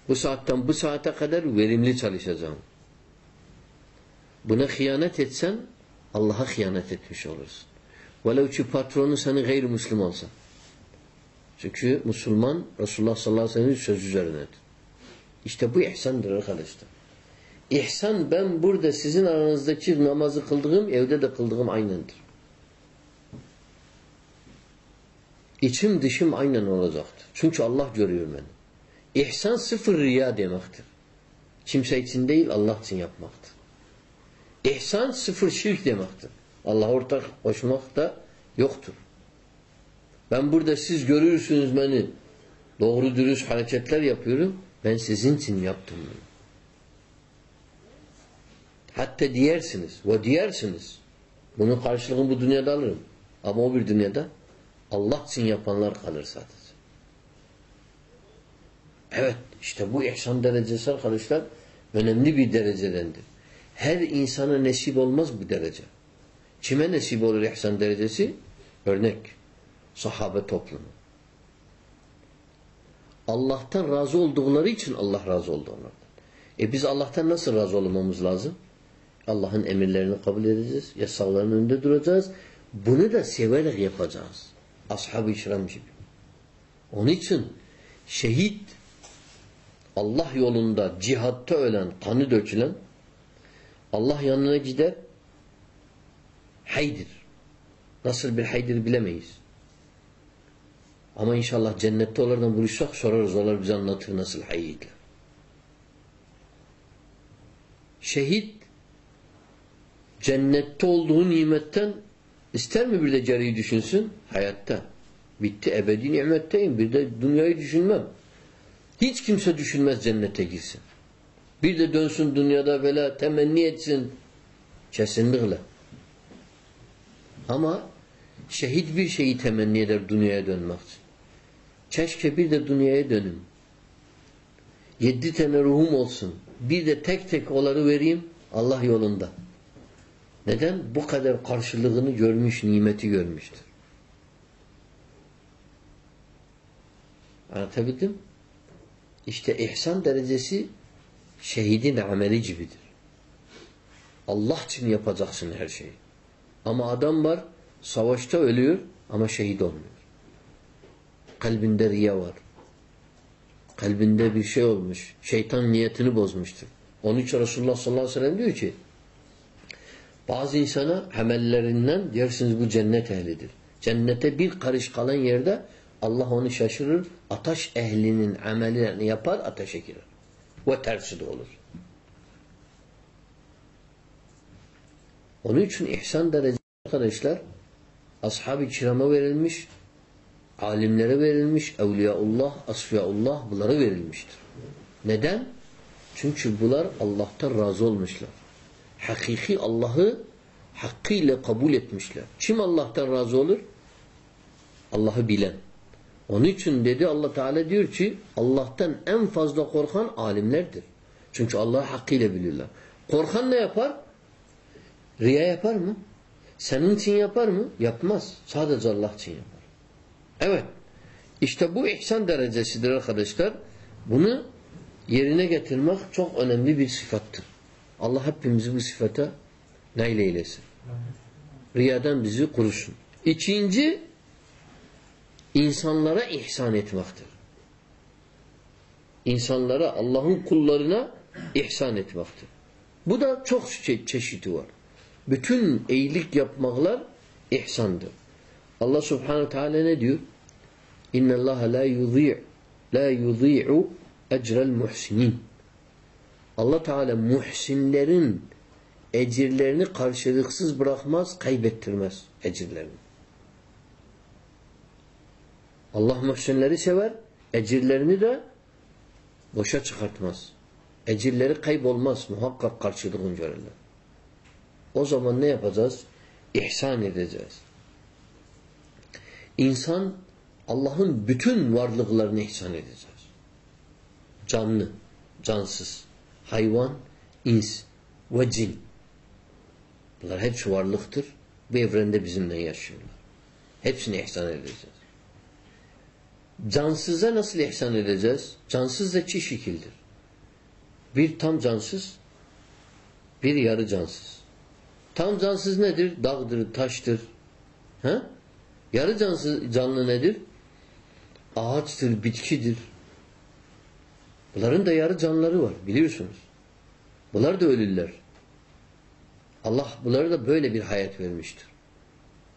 Speaker 2: Bu saatten bu saate kadar verimli çalışacağım. Buna hıyanet etsen Allah'a hıyanet etmiş olursun. Velev ki patronu seni gayrimüslim olsa. Çünkü Müslüman Resulullah sallallahu aleyhi ve sellem'in söz üzerinedir. İşte bu ihsandır arkadaşlar. İhsan ben burada sizin aranızdaki namazı kıldığım evde de kıldığım aynendir. İçim dışım aynen olacaktır. Çünkü Allah görüyor beni. İhsan sıfır riya demektir. Kimse için değil Allah için yapmaktır. İhsan sıfır şirk demektir. Allah ortak koşmak da yoktur. Ben burada siz görürsünüz beni doğru dürüst hareketler yapıyorum. Ben sizin için yaptım bunu. Hatta diyersiniz ve diyersiniz. Bunun karşılığını bu dünyada alırım. Ama o bir dünyada Allah için yapanlar kalır sadece. Evet işte bu ihsan derecesi arkadaşlar önemli bir derecedendir. Her insana nesip olmaz bu derece. Kime nesip olur ihsan derecesi? Örnek. Sahabe toplumu. Allah'tan razı oldukları için Allah razı oldu onlardan. E biz Allah'tan nasıl razı olmamız lazım? Allah'ın emirlerini kabul edeceğiz. Yasaklarının önünde duracağız. Bunu da severek yapacağız. Ashab-ı işram gibi. Onun için şehit Allah yolunda cihatta ölen, kanı dökülen Allah yanına gider haydir. Nasıl bir haydir bilemeyiz. Ama inşallah cennette onlardan buluşsak sorarız. Onlar bize anlatır nasıl hayyidler. Şehit cennette olduğu nimetten ister mi bir de geriyi düşünsün? Hayatta. Bitti ebedi nimetteyim. Bir de dünyayı düşünmem. Hiç kimse düşünmez cennete girsin. Bir de dönsün dünyada böyle temenni etsin. Kesinlikle. Ama şehit bir şeyi temenni eder dünyaya dönmek için. Keşke bir de dünyaya dönüm. Yedi tane ruhum olsun. Bir de tek tek onları vereyim Allah yolunda. Neden? Bu kadar karşılığını görmüş, nimeti görmüştür. Anlatabildim? İşte ihsan derecesi şehidin ameli gibidir. Allah için yapacaksın her şeyi. Ama adam var savaşta ölüyor ama şehit olmuyor. Kalbinde riya var. Kalbinde bir şey olmuş. Şeytan niyetini bozmuştur. Onun için Resulullah sallallahu aleyhi ve sellem diyor ki bazı insana amellerinden dersiniz bu cennet ehlidir. Cennete bir karış kalan yerde Allah onu şaşırır. Ataş ehlinin amellerini yapar ateşe girer. Ve tersi de olur. Onun için ihsan derecesi arkadaşlar ashab-ı kirama verilmiş, alimlere verilmiş, evliyaullah, asfiyaullah bunlara verilmiştir. Neden? Çünkü bunlar Allah'tan razı olmuşlar. Hakiki Allah'ı hakkıyla kabul etmişler. Kim Allah'tan razı olur? Allah'ı bilen. Onun için dedi Allah Teala diyor ki Allah'tan en fazla korkan alimlerdir. Çünkü Allah'ı hakkıyla bilirler. Korkan ne yapar? Riya yapar mı? Senin için yapar mı? Yapmaz. Sadece Allah için yapar. Evet. İşte bu ihsan derecesidir arkadaşlar. Bunu yerine getirmek çok önemli bir sıfattır. Allah hepimizi bu sıfata nail eylesin. Riyadan bizi kurusun. İkinci insanlara ihsan etmektir. İnsanlara, Allah'ın kullarına ihsan etmektir. Bu da çok çe çeşidi var. Bütün iyilik yapmaklar ihsandır. Allah Subhanahu Teala ne diyor? İnna Allah la yudhi' la yudhi'u ecrel muhsinin. Allah Teala muhsinlerin ecirlerini karşılıksız bırakmaz, kaybettirmez ecirlerini. Allah muhsinleri sever, ecirlerini de boşa çıkartmaz. Ecirleri kaybolmaz, muhakkak karşılığını görürler. O zaman ne yapacağız? İhsan edeceğiz. İnsan Allah'ın bütün varlıklarını ihsan edeceğiz. Canlı, cansız, hayvan, ins ve cin. Bunlar hepsi varlıktır. Bu evrende bizimle yaşıyorlar. Hepsini ihsan edeceğiz. Cansıza nasıl ihsan edeceğiz? Cansız da iki şekildir. Bir tam cansız, bir yarı cansız. Tam cansız nedir? Dağdır, taştır. He? Yarı cansız, canlı nedir? Ağaçtır, bitkidir. Bunların da yarı canlıları var biliyorsunuz. Bunlar da ölürler. Allah bunlara da böyle bir hayat vermiştir.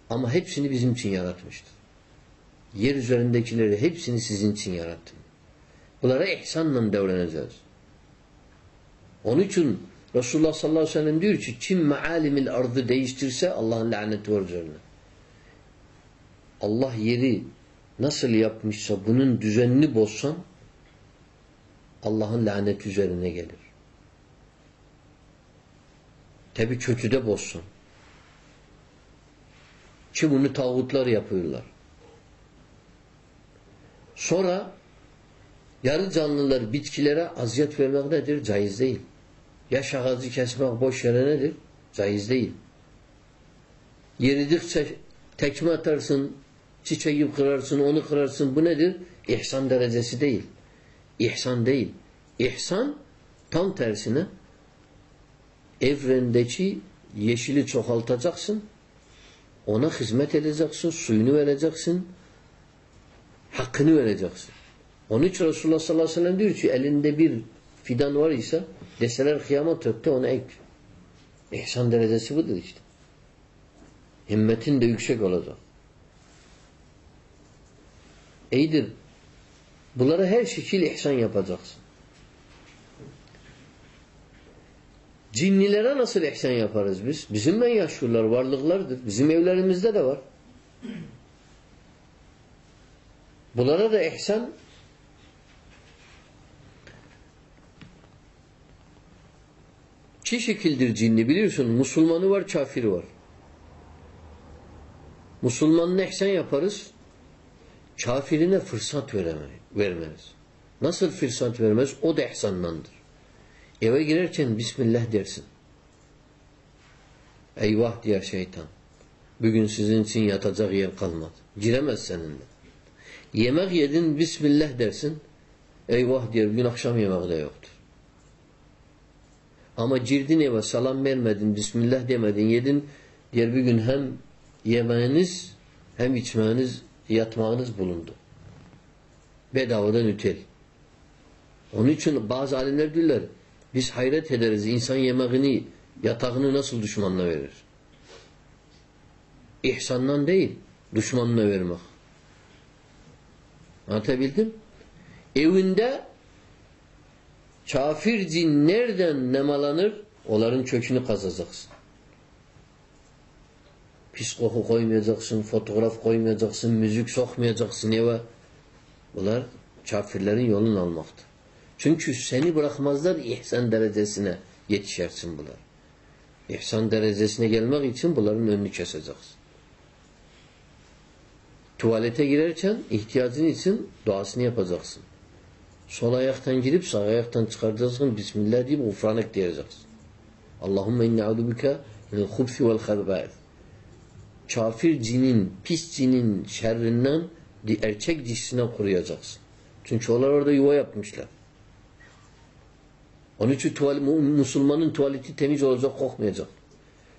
Speaker 2: Ama hepsini bizim için yaratmıştır. Yer üzerindekileri hepsini sizin için yarattım. Bunlara ihsanla davranacağız. Onun için Resulullah sallallahu aleyhi ve sellem diyor ki kim mealimil ardı değiştirse Allah'ın laneti var üzerine. Allah yeri nasıl yapmışsa bunun düzenini bozsan Allah'ın laneti üzerine gelir. Tabi kötüde bozsun. Ki bunu tağutlar yapıyorlar. Sonra yarı canlılar bitkilere aziyet vermek nedir? Caiz değil. Yaş ağacı kesmek boş yere nedir? Caiz değil. Yeridikçe tekme atarsın, çiçeği kırarsın, onu kırarsın. Bu nedir? İhsan derecesi değil. İhsan değil. İhsan tam tersine evrendeki yeşili çoğaltacaksın. Ona hizmet edeceksin, suyunu vereceksin, hakkını vereceksin. Onun için Resulullah sallallahu aleyhi ve sellem diyor ki elinde bir fidan var ise deseler kıyamet öpte onu ek. İhsan derecesi budur işte. Himmetin de yüksek olacak. İyidir. Bunlara her şekil ihsan yapacaksın. Cinnilere nasıl ihsan yaparız biz? Bizimle yaşıyorlar, varlıklardır. Bizim evlerimizde de var. Bunlara da ihsan iki şekildir cinni biliyorsun. Musulmanı var, kafiri var. Musulmanına ihsan yaparız. Kafirine fırsat vermez. Nasıl fırsat vermez? O da ihsandandır. Eve girerken Bismillah dersin. Eyvah diyor şeytan. Bugün sizin için yatacak yer kalmadı. Giremez seninle. Yemek yedin Bismillah dersin. Eyvah diyor bugün akşam yemek de yoktur. Ama girdin eve salam vermedin, Bismillah demedin, yedin. Diğer bir gün hem yemeğiniz hem içmeniz, yatmağınız bulundu. Bedavadan ötel. Onun için bazı alimler diyorlar biz hayret ederiz. İnsan yemeğini, yatağını nasıl düşmanına verir? İhsandan değil, düşmanına vermek. Anlatabildim? Evinde kafir cin nereden nemalanır? Onların kökünü kazacaksın. Pis koku koymayacaksın, fotoğraf koymayacaksın, müzik sokmayacaksın eve. Bunlar kafirlerin yolunu almaktır. Çünkü seni bırakmazlar ihsan derecesine yetişersin bunlar. İhsan derecesine gelmek için bunların önünü keseceksin. Tuvalete girerken ihtiyacın için duasını yapacaksın. Sol ayaktan girip sağ ayaktan çıkaracaksın. Bismillah deyip gufranek diyeceksin. Allahümme inni audubike minel hubsi vel kharbâith. Kafir cinin, pis cinin şerrinden erkek dişisinden koruyacaksın. Çünkü onlar orada yuva yapmışlar. Onun için tuval, Müslümanın tuvaleti temiz olacak, kokmayacak.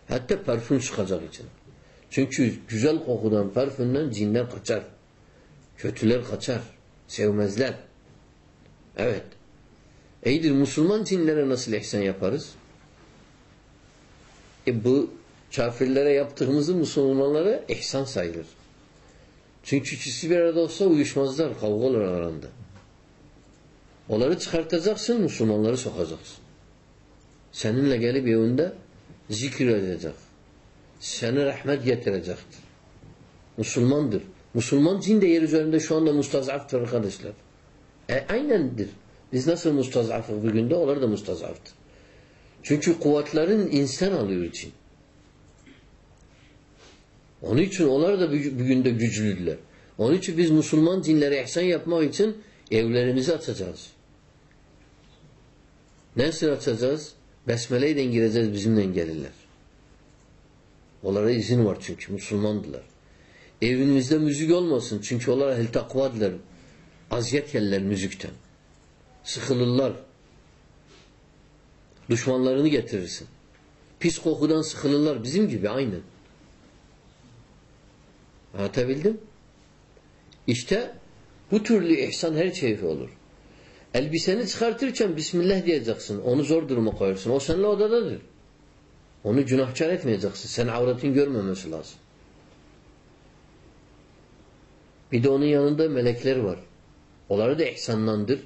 Speaker 2: Hatta parfüm çıkacak içine. Çünkü güzel kokudan, parfümden cinler kaçar. Kötüler kaçar. Sevmezler. Evet. İyidir Müslüman cinlere nasıl ihsan yaparız? E bu kafirlere yaptığımızı Müslümanlara ihsan sayılır. Çünkü ikisi bir arada olsa uyuşmazlar, kavga olur aralarında. Onları çıkartacaksın, Müslümanları sokacaksın. Seninle gelip evinde zikir edecek. Sana rahmet getirecektir. Müslümandır. Müslüman cin de yer üzerinde şu anda mustazaftır arkadaşlar. E, aynendir. Biz nasıl mustazafız bugün de onlar da mustazaftır. Çünkü kuvvetlerin insan alıyor için. Onun için onlar da bugü- bugün de güçlüdüler. Onun için biz Müslüman cinlere ihsan yapmak için evlerimizi açacağız. Nasıl açacağız? Besmele'yle gireceğiz bizimle gelirler. Onlara izin var çünkü Müslümandılar. Evinizde müzik olmasın çünkü onlar ehl takvadılar. Aziyet yerler müzikten. Sıkılırlar. Düşmanlarını getirirsin. Pis kokudan sıkılırlar bizim gibi aynen. Anlatabildim? İşte bu türlü ihsan her şeyde olur. Elbiseni çıkartırken Bismillah diyeceksin. Onu zor duruma koyarsın. O seninle odadadır. Onu günahkar etmeyeceksin. Sen avretin görmemesi lazım. Bir de onun yanında melekler var. Onları da ihsanlandır.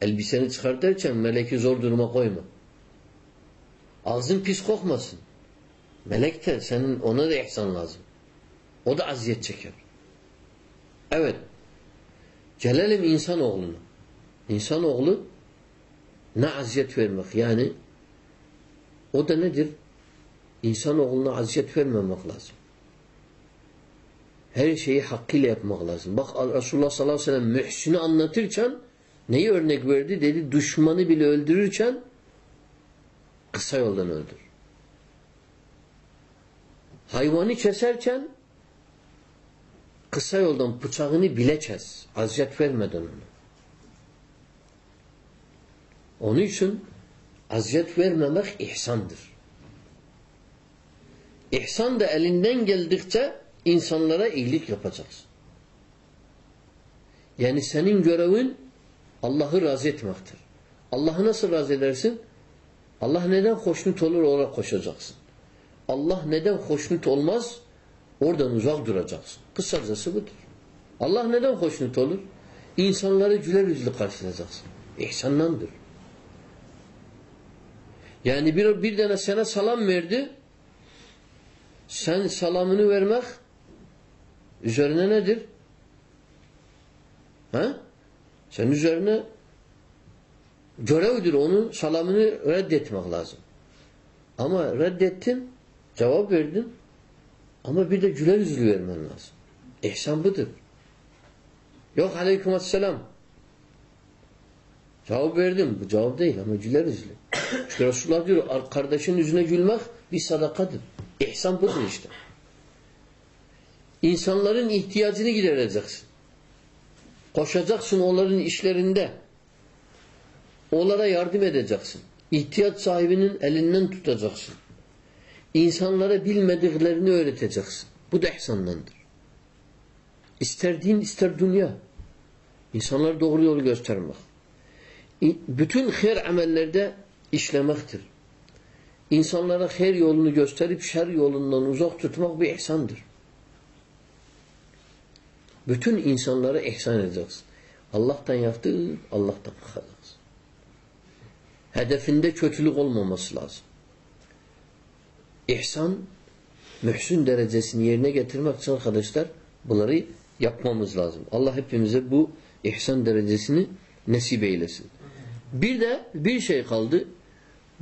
Speaker 2: Elbiseni çıkartırken meleki zor duruma koyma. Ağzın pis kokmasın. Melek de senin ona da ihsan lazım. O da aziyet çeker. Evet. Gelelim insanoğluna. İnsanoğlu ne aziyet vermek yani o da nedir? İnsanoğluna aziyet vermemek lazım. Her şeyi hakkıyla yapmak lazım. Bak Resulullah sallallahu aleyhi ve sellem mühsini anlatırken neyi örnek verdi? Dedi düşmanı bile öldürürken kısa yoldan öldür. Hayvanı keserken kısa yoldan bıçağını bile kes. Aziyet vermeden ona. Onun için aziyet vermemek ihsandır. İhsan da elinden geldikçe insanlara iyilik yapacaksın. Yani senin görevin Allah'ı razı etmektir. Allah'ı nasıl razı edersin? Allah neden hoşnut olur oraya koşacaksın. Allah neden hoşnut olmaz? Oradan uzak duracaksın. Kısacası budur. Allah neden hoşnut olur? İnsanları güler yüzlü karşılayacaksın. İhsanlandır. Yani bir, bir tane sana salam verdi. Sen salamını vermek üzerine nedir? Ha? Sen üzerine görevdir onun salamını reddetmek lazım. Ama reddettin, cevap verdin ama bir de güler yüzlü vermen lazım. İhsan budur. Yok aleykümselam. Cevap verdim. Bu cevap değil ama güler yüzlü. Çünkü Resulullah diyor kardeşin yüzüne gülmek bir sadakadır. İhsan budur işte. İnsanların ihtiyacını gidereceksin. Koşacaksın onların işlerinde. Onlara yardım edeceksin. İhtiyaç sahibinin elinden tutacaksın. İnsanlara bilmediklerini öğreteceksin. Bu da ihsandandır. İster din ister dünya. İnsanlara doğru yolu göstermek. Bütün hayır amellerde işlemektir. İnsanlara hayır yolunu gösterip şer yolundan uzak tutmak bir ihsandır. Bütün insanlara ihsan edeceksin. Allah'tan yaptı, Allah'tan bakacaksın. Hedefinde kötülük olmaması lazım. İhsan, mühsün derecesini yerine getirmek için arkadaşlar bunları yapmamız lazım. Allah hepimize bu ihsan derecesini nasip eylesin. Bir de bir şey kaldı.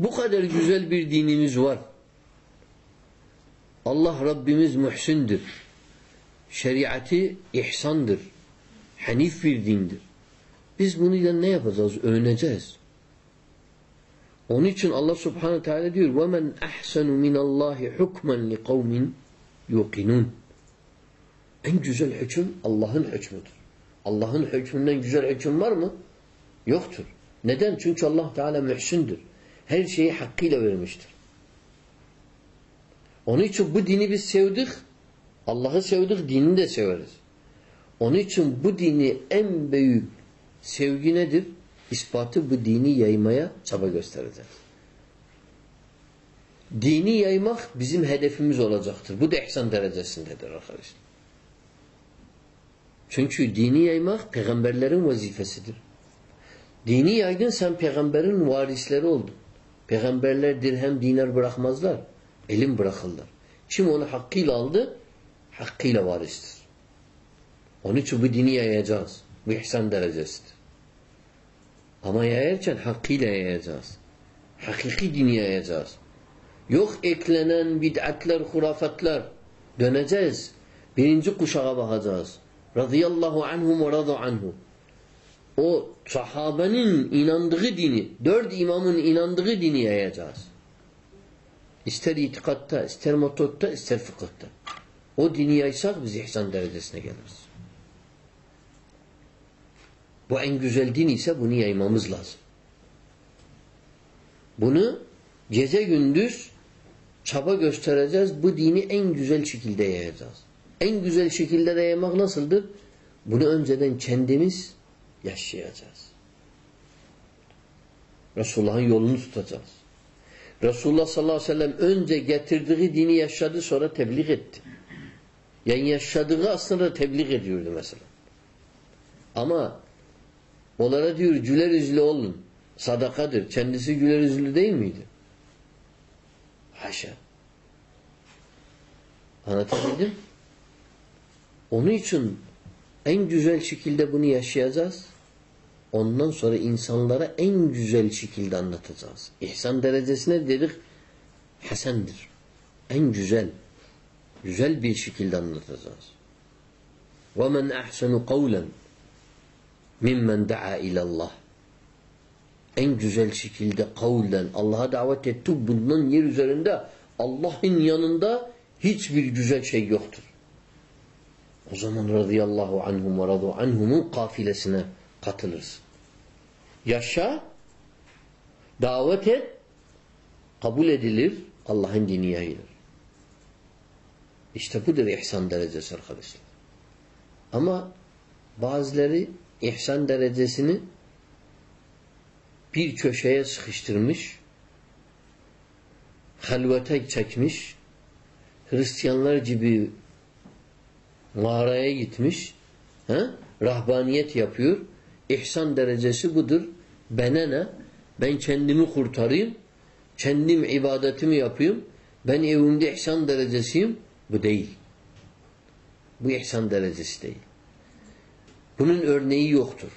Speaker 2: Bu kadar güzel bir dinimiz var. Allah Rabbimiz muhsindir. şeriatı ihsandır. Hanif bir dindir. Biz bununla ne yapacağız? Övüneceğiz. Onun için Allah Subhanahu Teala diyor: "Ve ahsanu min Allahi hukmen li kavmin yuqinun." En güzel hüküm Allah'ın hükmüdür. Allah'ın hükmünden güzel hüküm var mı? Yoktur. Neden? Çünkü Allah Teala mühsündür. Her şeyi hakkıyla vermiştir. Onun için bu dini biz sevdik. Allah'ı sevdik, dinini de severiz. Onun için bu dini en büyük sevgi nedir? İspatı bu dini yaymaya çaba göstereceğiz. Dini yaymak bizim hedefimiz olacaktır. Bu da ihsan derecesindedir arkadaşlar. Çünkü dini yaymak peygamberlerin vazifesidir. Dini yaydın sen peygamberin varisleri oldun. Peygamberler dirhem dinar bırakmazlar. Elim bırakırlar. Kim onu hakkıyla aldı? Hakkıyla varistir. Onun için bu dini yayacağız. Bu ihsan derecesidir. Ama yayarken hakkıyla yayacağız. Hakiki dini yayacağız. Yok eklenen bid'atler, hurafatlar. Döneceğiz. Birinci kuşağa bakacağız. Radıyallahu anhum ve radu anhu. O sahabenin inandığı dini, dört imamın inandığı dini yayacağız. İster itikatta, ister metotta, ister fıkıhta. O dini yaysak biz ihsan derecesine geliriz. Bu en güzel din ise bunu yaymamız lazım. Bunu gece gündüz çaba göstereceğiz. Bu dini en güzel şekilde yayacağız. En güzel şekilde de yaymak nasıldır? Bunu önceden kendimiz yaşayacağız. Resulullah'ın yolunu tutacağız. Resulullah sallallahu aleyhi ve sellem önce getirdiği dini yaşadı sonra tebliğ etti. Yani yaşadığı aslında tebliğ ediyordu mesela. Ama onlara diyor güler yüzlü olun. Sadakadır. Kendisi güler yüzlü değil miydi? Haşa. Anlatabildim? Onun için en güzel şekilde bunu yaşayacağız. Ondan sonra insanlara en güzel şekilde anlatacağız. İhsan derecesine dedik hasendir. En güzel. Güzel bir şekilde anlatacağız. وَمَنْ أَحْسَنُ قَوْلًا مِمَّنْ دَعَا اِلَى اللّٰهِ En güzel şekilde kavlen Allah'a davet etti. Bundan yer üzerinde Allah'ın yanında hiçbir güzel şey yoktur. O zaman radıyallahu anhum ve radu anhumun kafilesine katılırsın. Yaşa, davet et, kabul edilir, Allah'ın dini yayılır. İşte budur ihsan derecesi arkadaşlar. Ama bazıları ihsan derecesini bir köşeye sıkıştırmış, halvete çekmiş, Hristiyanlar gibi mağaraya gitmiş, he? rahbaniyet yapıyor. İhsan derecesi budur. Bana ne? Ben kendimi kurtarayım, kendim ibadetimi yapayım, ben evimde ihsan derecesiyim. Bu değil. Bu ihsan derecesi değil. Bunun örneği yoktur.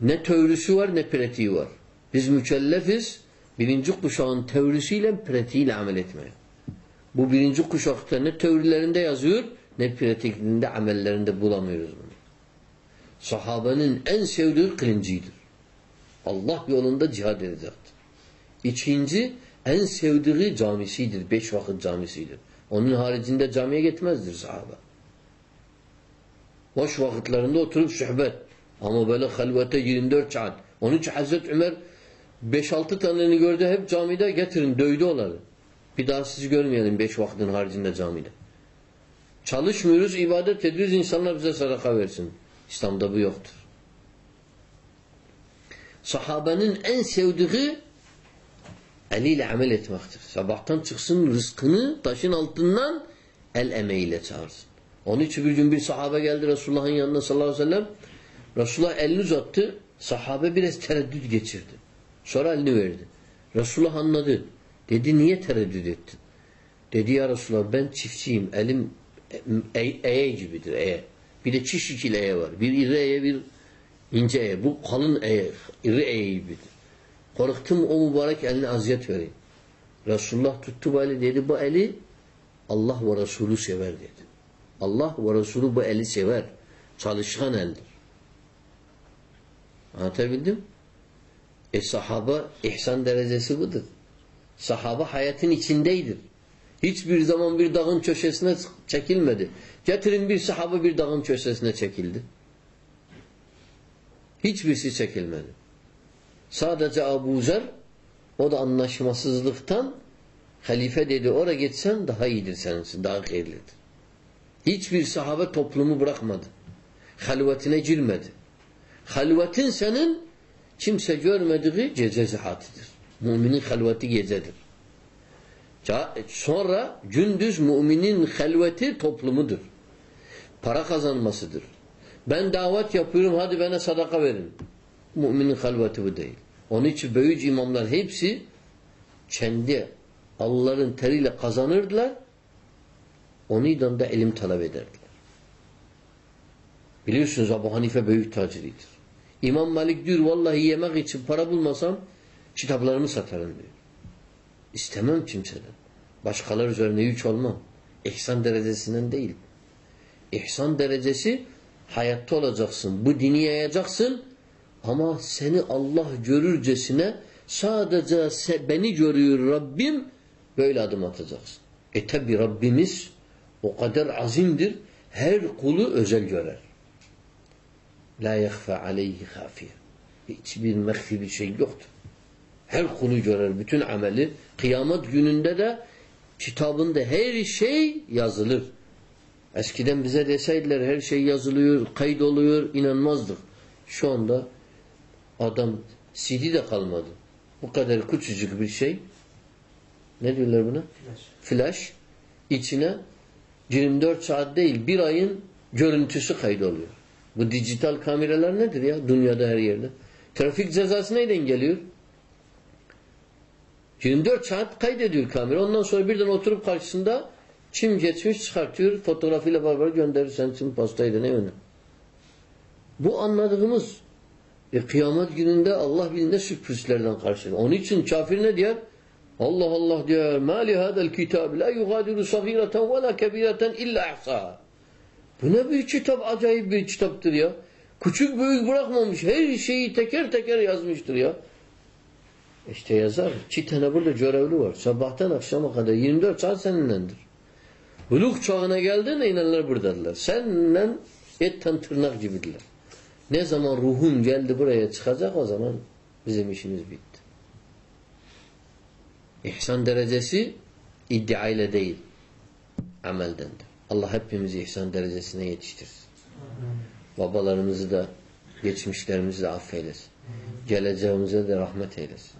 Speaker 2: Ne teorisi var ne pratiği var. Biz mükellefiz birinci kuşağın teorisiyle pratiğiyle amel etmeye. Bu birinci kuşakta ne teorilerinde yazıyor ne pratiklerinde amellerinde bulamıyoruz bunu. Sahabenin en sevdiği kılıncıdır. Allah yolunda cihad edecektir. İkinci en sevdiği camisidir. Beş vakit camisidir. Onun haricinde camiye gitmezdir sahabe. Boş vakitlerinde oturup sohbet. Ama böyle halvete 24 saat. Onun için Hazreti Ömer 5-6 taneni gördü hep camide getirin dövdü onları. Bir daha sizi görmeyelim beş vaktin haricinde camide. Çalışmıyoruz, ibadet ediyoruz, insanlar bize sadaka versin. İslam'da bu yoktur. Sahabenin en sevdiği eliyle amel etmektir. Sabahtan çıksın rızkını taşın altından el emeğiyle çağırsın. Onun için bir gün bir sahabe geldi Resulullah'ın yanına sallallahu aleyhi ve sellem. Resulullah elini uzattı. Sahabe biraz tereddüt geçirdi. Sonra elini verdi. Resulullah anladı. Dedi niye tereddüt ettin? Dedi ya Resulallah ben çiftçiyim. Elim e, eye gibidir eye. Bir de çiş ikili eye var. Bir iri eye bir ince eye. Bu kalın eye, iri eye gibidir. Korktum o mübarek eline aziyet vereyim. Resulullah tuttu böyle dedi bu eli Allah ve Resulü sever dedi. Allah ve Resulü bu eli sever. Çalışkan eldir. Anlatabildim? E sahaba ihsan derecesi budur. Sahaba hayatın içindeydir. Hiçbir zaman bir dağın köşesine çekilmedi. Getirin bir sahaba bir dağın köşesine çekildi. Hiçbirisi çekilmedi. Sadece Abu Zer o da anlaşmasızlıktan halife dedi oraya gitsen daha iyidir senin için, daha hayırlıdır. Hiçbir sahabe toplumu bırakmadı. Halvetine girmedi. Halvetin senin kimse görmediği gece zihatidir. Müminin halveti gecedir. Sonra gündüz müminin halveti toplumudur. Para kazanmasıdır. Ben davet yapıyorum hadi bana sadaka verin. Müminin halveti bu değil. Onun için büyük imamlar hepsi kendi Allah'ın teriyle kazanırdılar. Onunla da ilim talep ederdiler. Biliyorsunuz Abu Hanife büyük taciridir. İmam Malik diyor vallahi yemek için para bulmasam kitaplarımı satarım diyor. İstemem kimseden. Başkalar üzerine yük olmam. İhsan derecesinden değil. İhsan derecesi hayatta olacaksın. Bu dini yayacaksın ama seni Allah görürcesine sadece beni görüyor Rabbim böyle adım atacaksın. E tabi Rabbimiz o kadar azimdir. Her kulu özel görer. La yehfe aleyhi hafiye. Hiçbir mehfi bir şey yoktur. Her kulu görer. Bütün ameli. Kıyamet gününde de kitabında her şey yazılır. Eskiden bize deseydiler her şey yazılıyor, kaydoluyor, inanmazdık. Şu anda adam CD de kalmadı. Bu kadar küçücük bir şey. Ne diyorlar buna?
Speaker 3: Flash.
Speaker 2: Flash. içine 24 saat değil bir ayın görüntüsü kaydoluyor. Bu dijital kameralar nedir ya dünyada her yerde? Trafik cezası neyden geliyor? 24 saat kaydediyor kamera. Ondan sonra birden oturup karşısında kim geçmiş çıkartıyor fotoğrafıyla beraber gönderir sen için pastaydı ne yönü. Bu anladığımız e, kıyamet gününde Allah bilir ne sürprizlerden karşılar. Onun için kafir ne diyor? Allah Allah diyor. Ma li hadal kitab la yugadiru sagireten ve la kebireten illa ihsaha. Bu ne büyük kitap, acayip bir kitaptır ya. Küçük büyük bırakmamış. Her şeyi teker teker yazmıştır ya. İşte yazar. İki tane burada görevli var. Sabahtan akşama kadar 24 saat seninlendir. Buluk çağına geldiğinde inanlar buradadılar. Seninle etten tırnak gibidiler. Ne zaman ruhun geldi buraya çıkacak o zaman bizim işimiz bitti. İhsan derecesi iddia ile değil, ameldendir. Allah hepimizi ihsan derecesine yetiştirsin. Babalarımızı da, geçmişlerimizi de affeylesin. Geleceğimize de rahmet eylesin.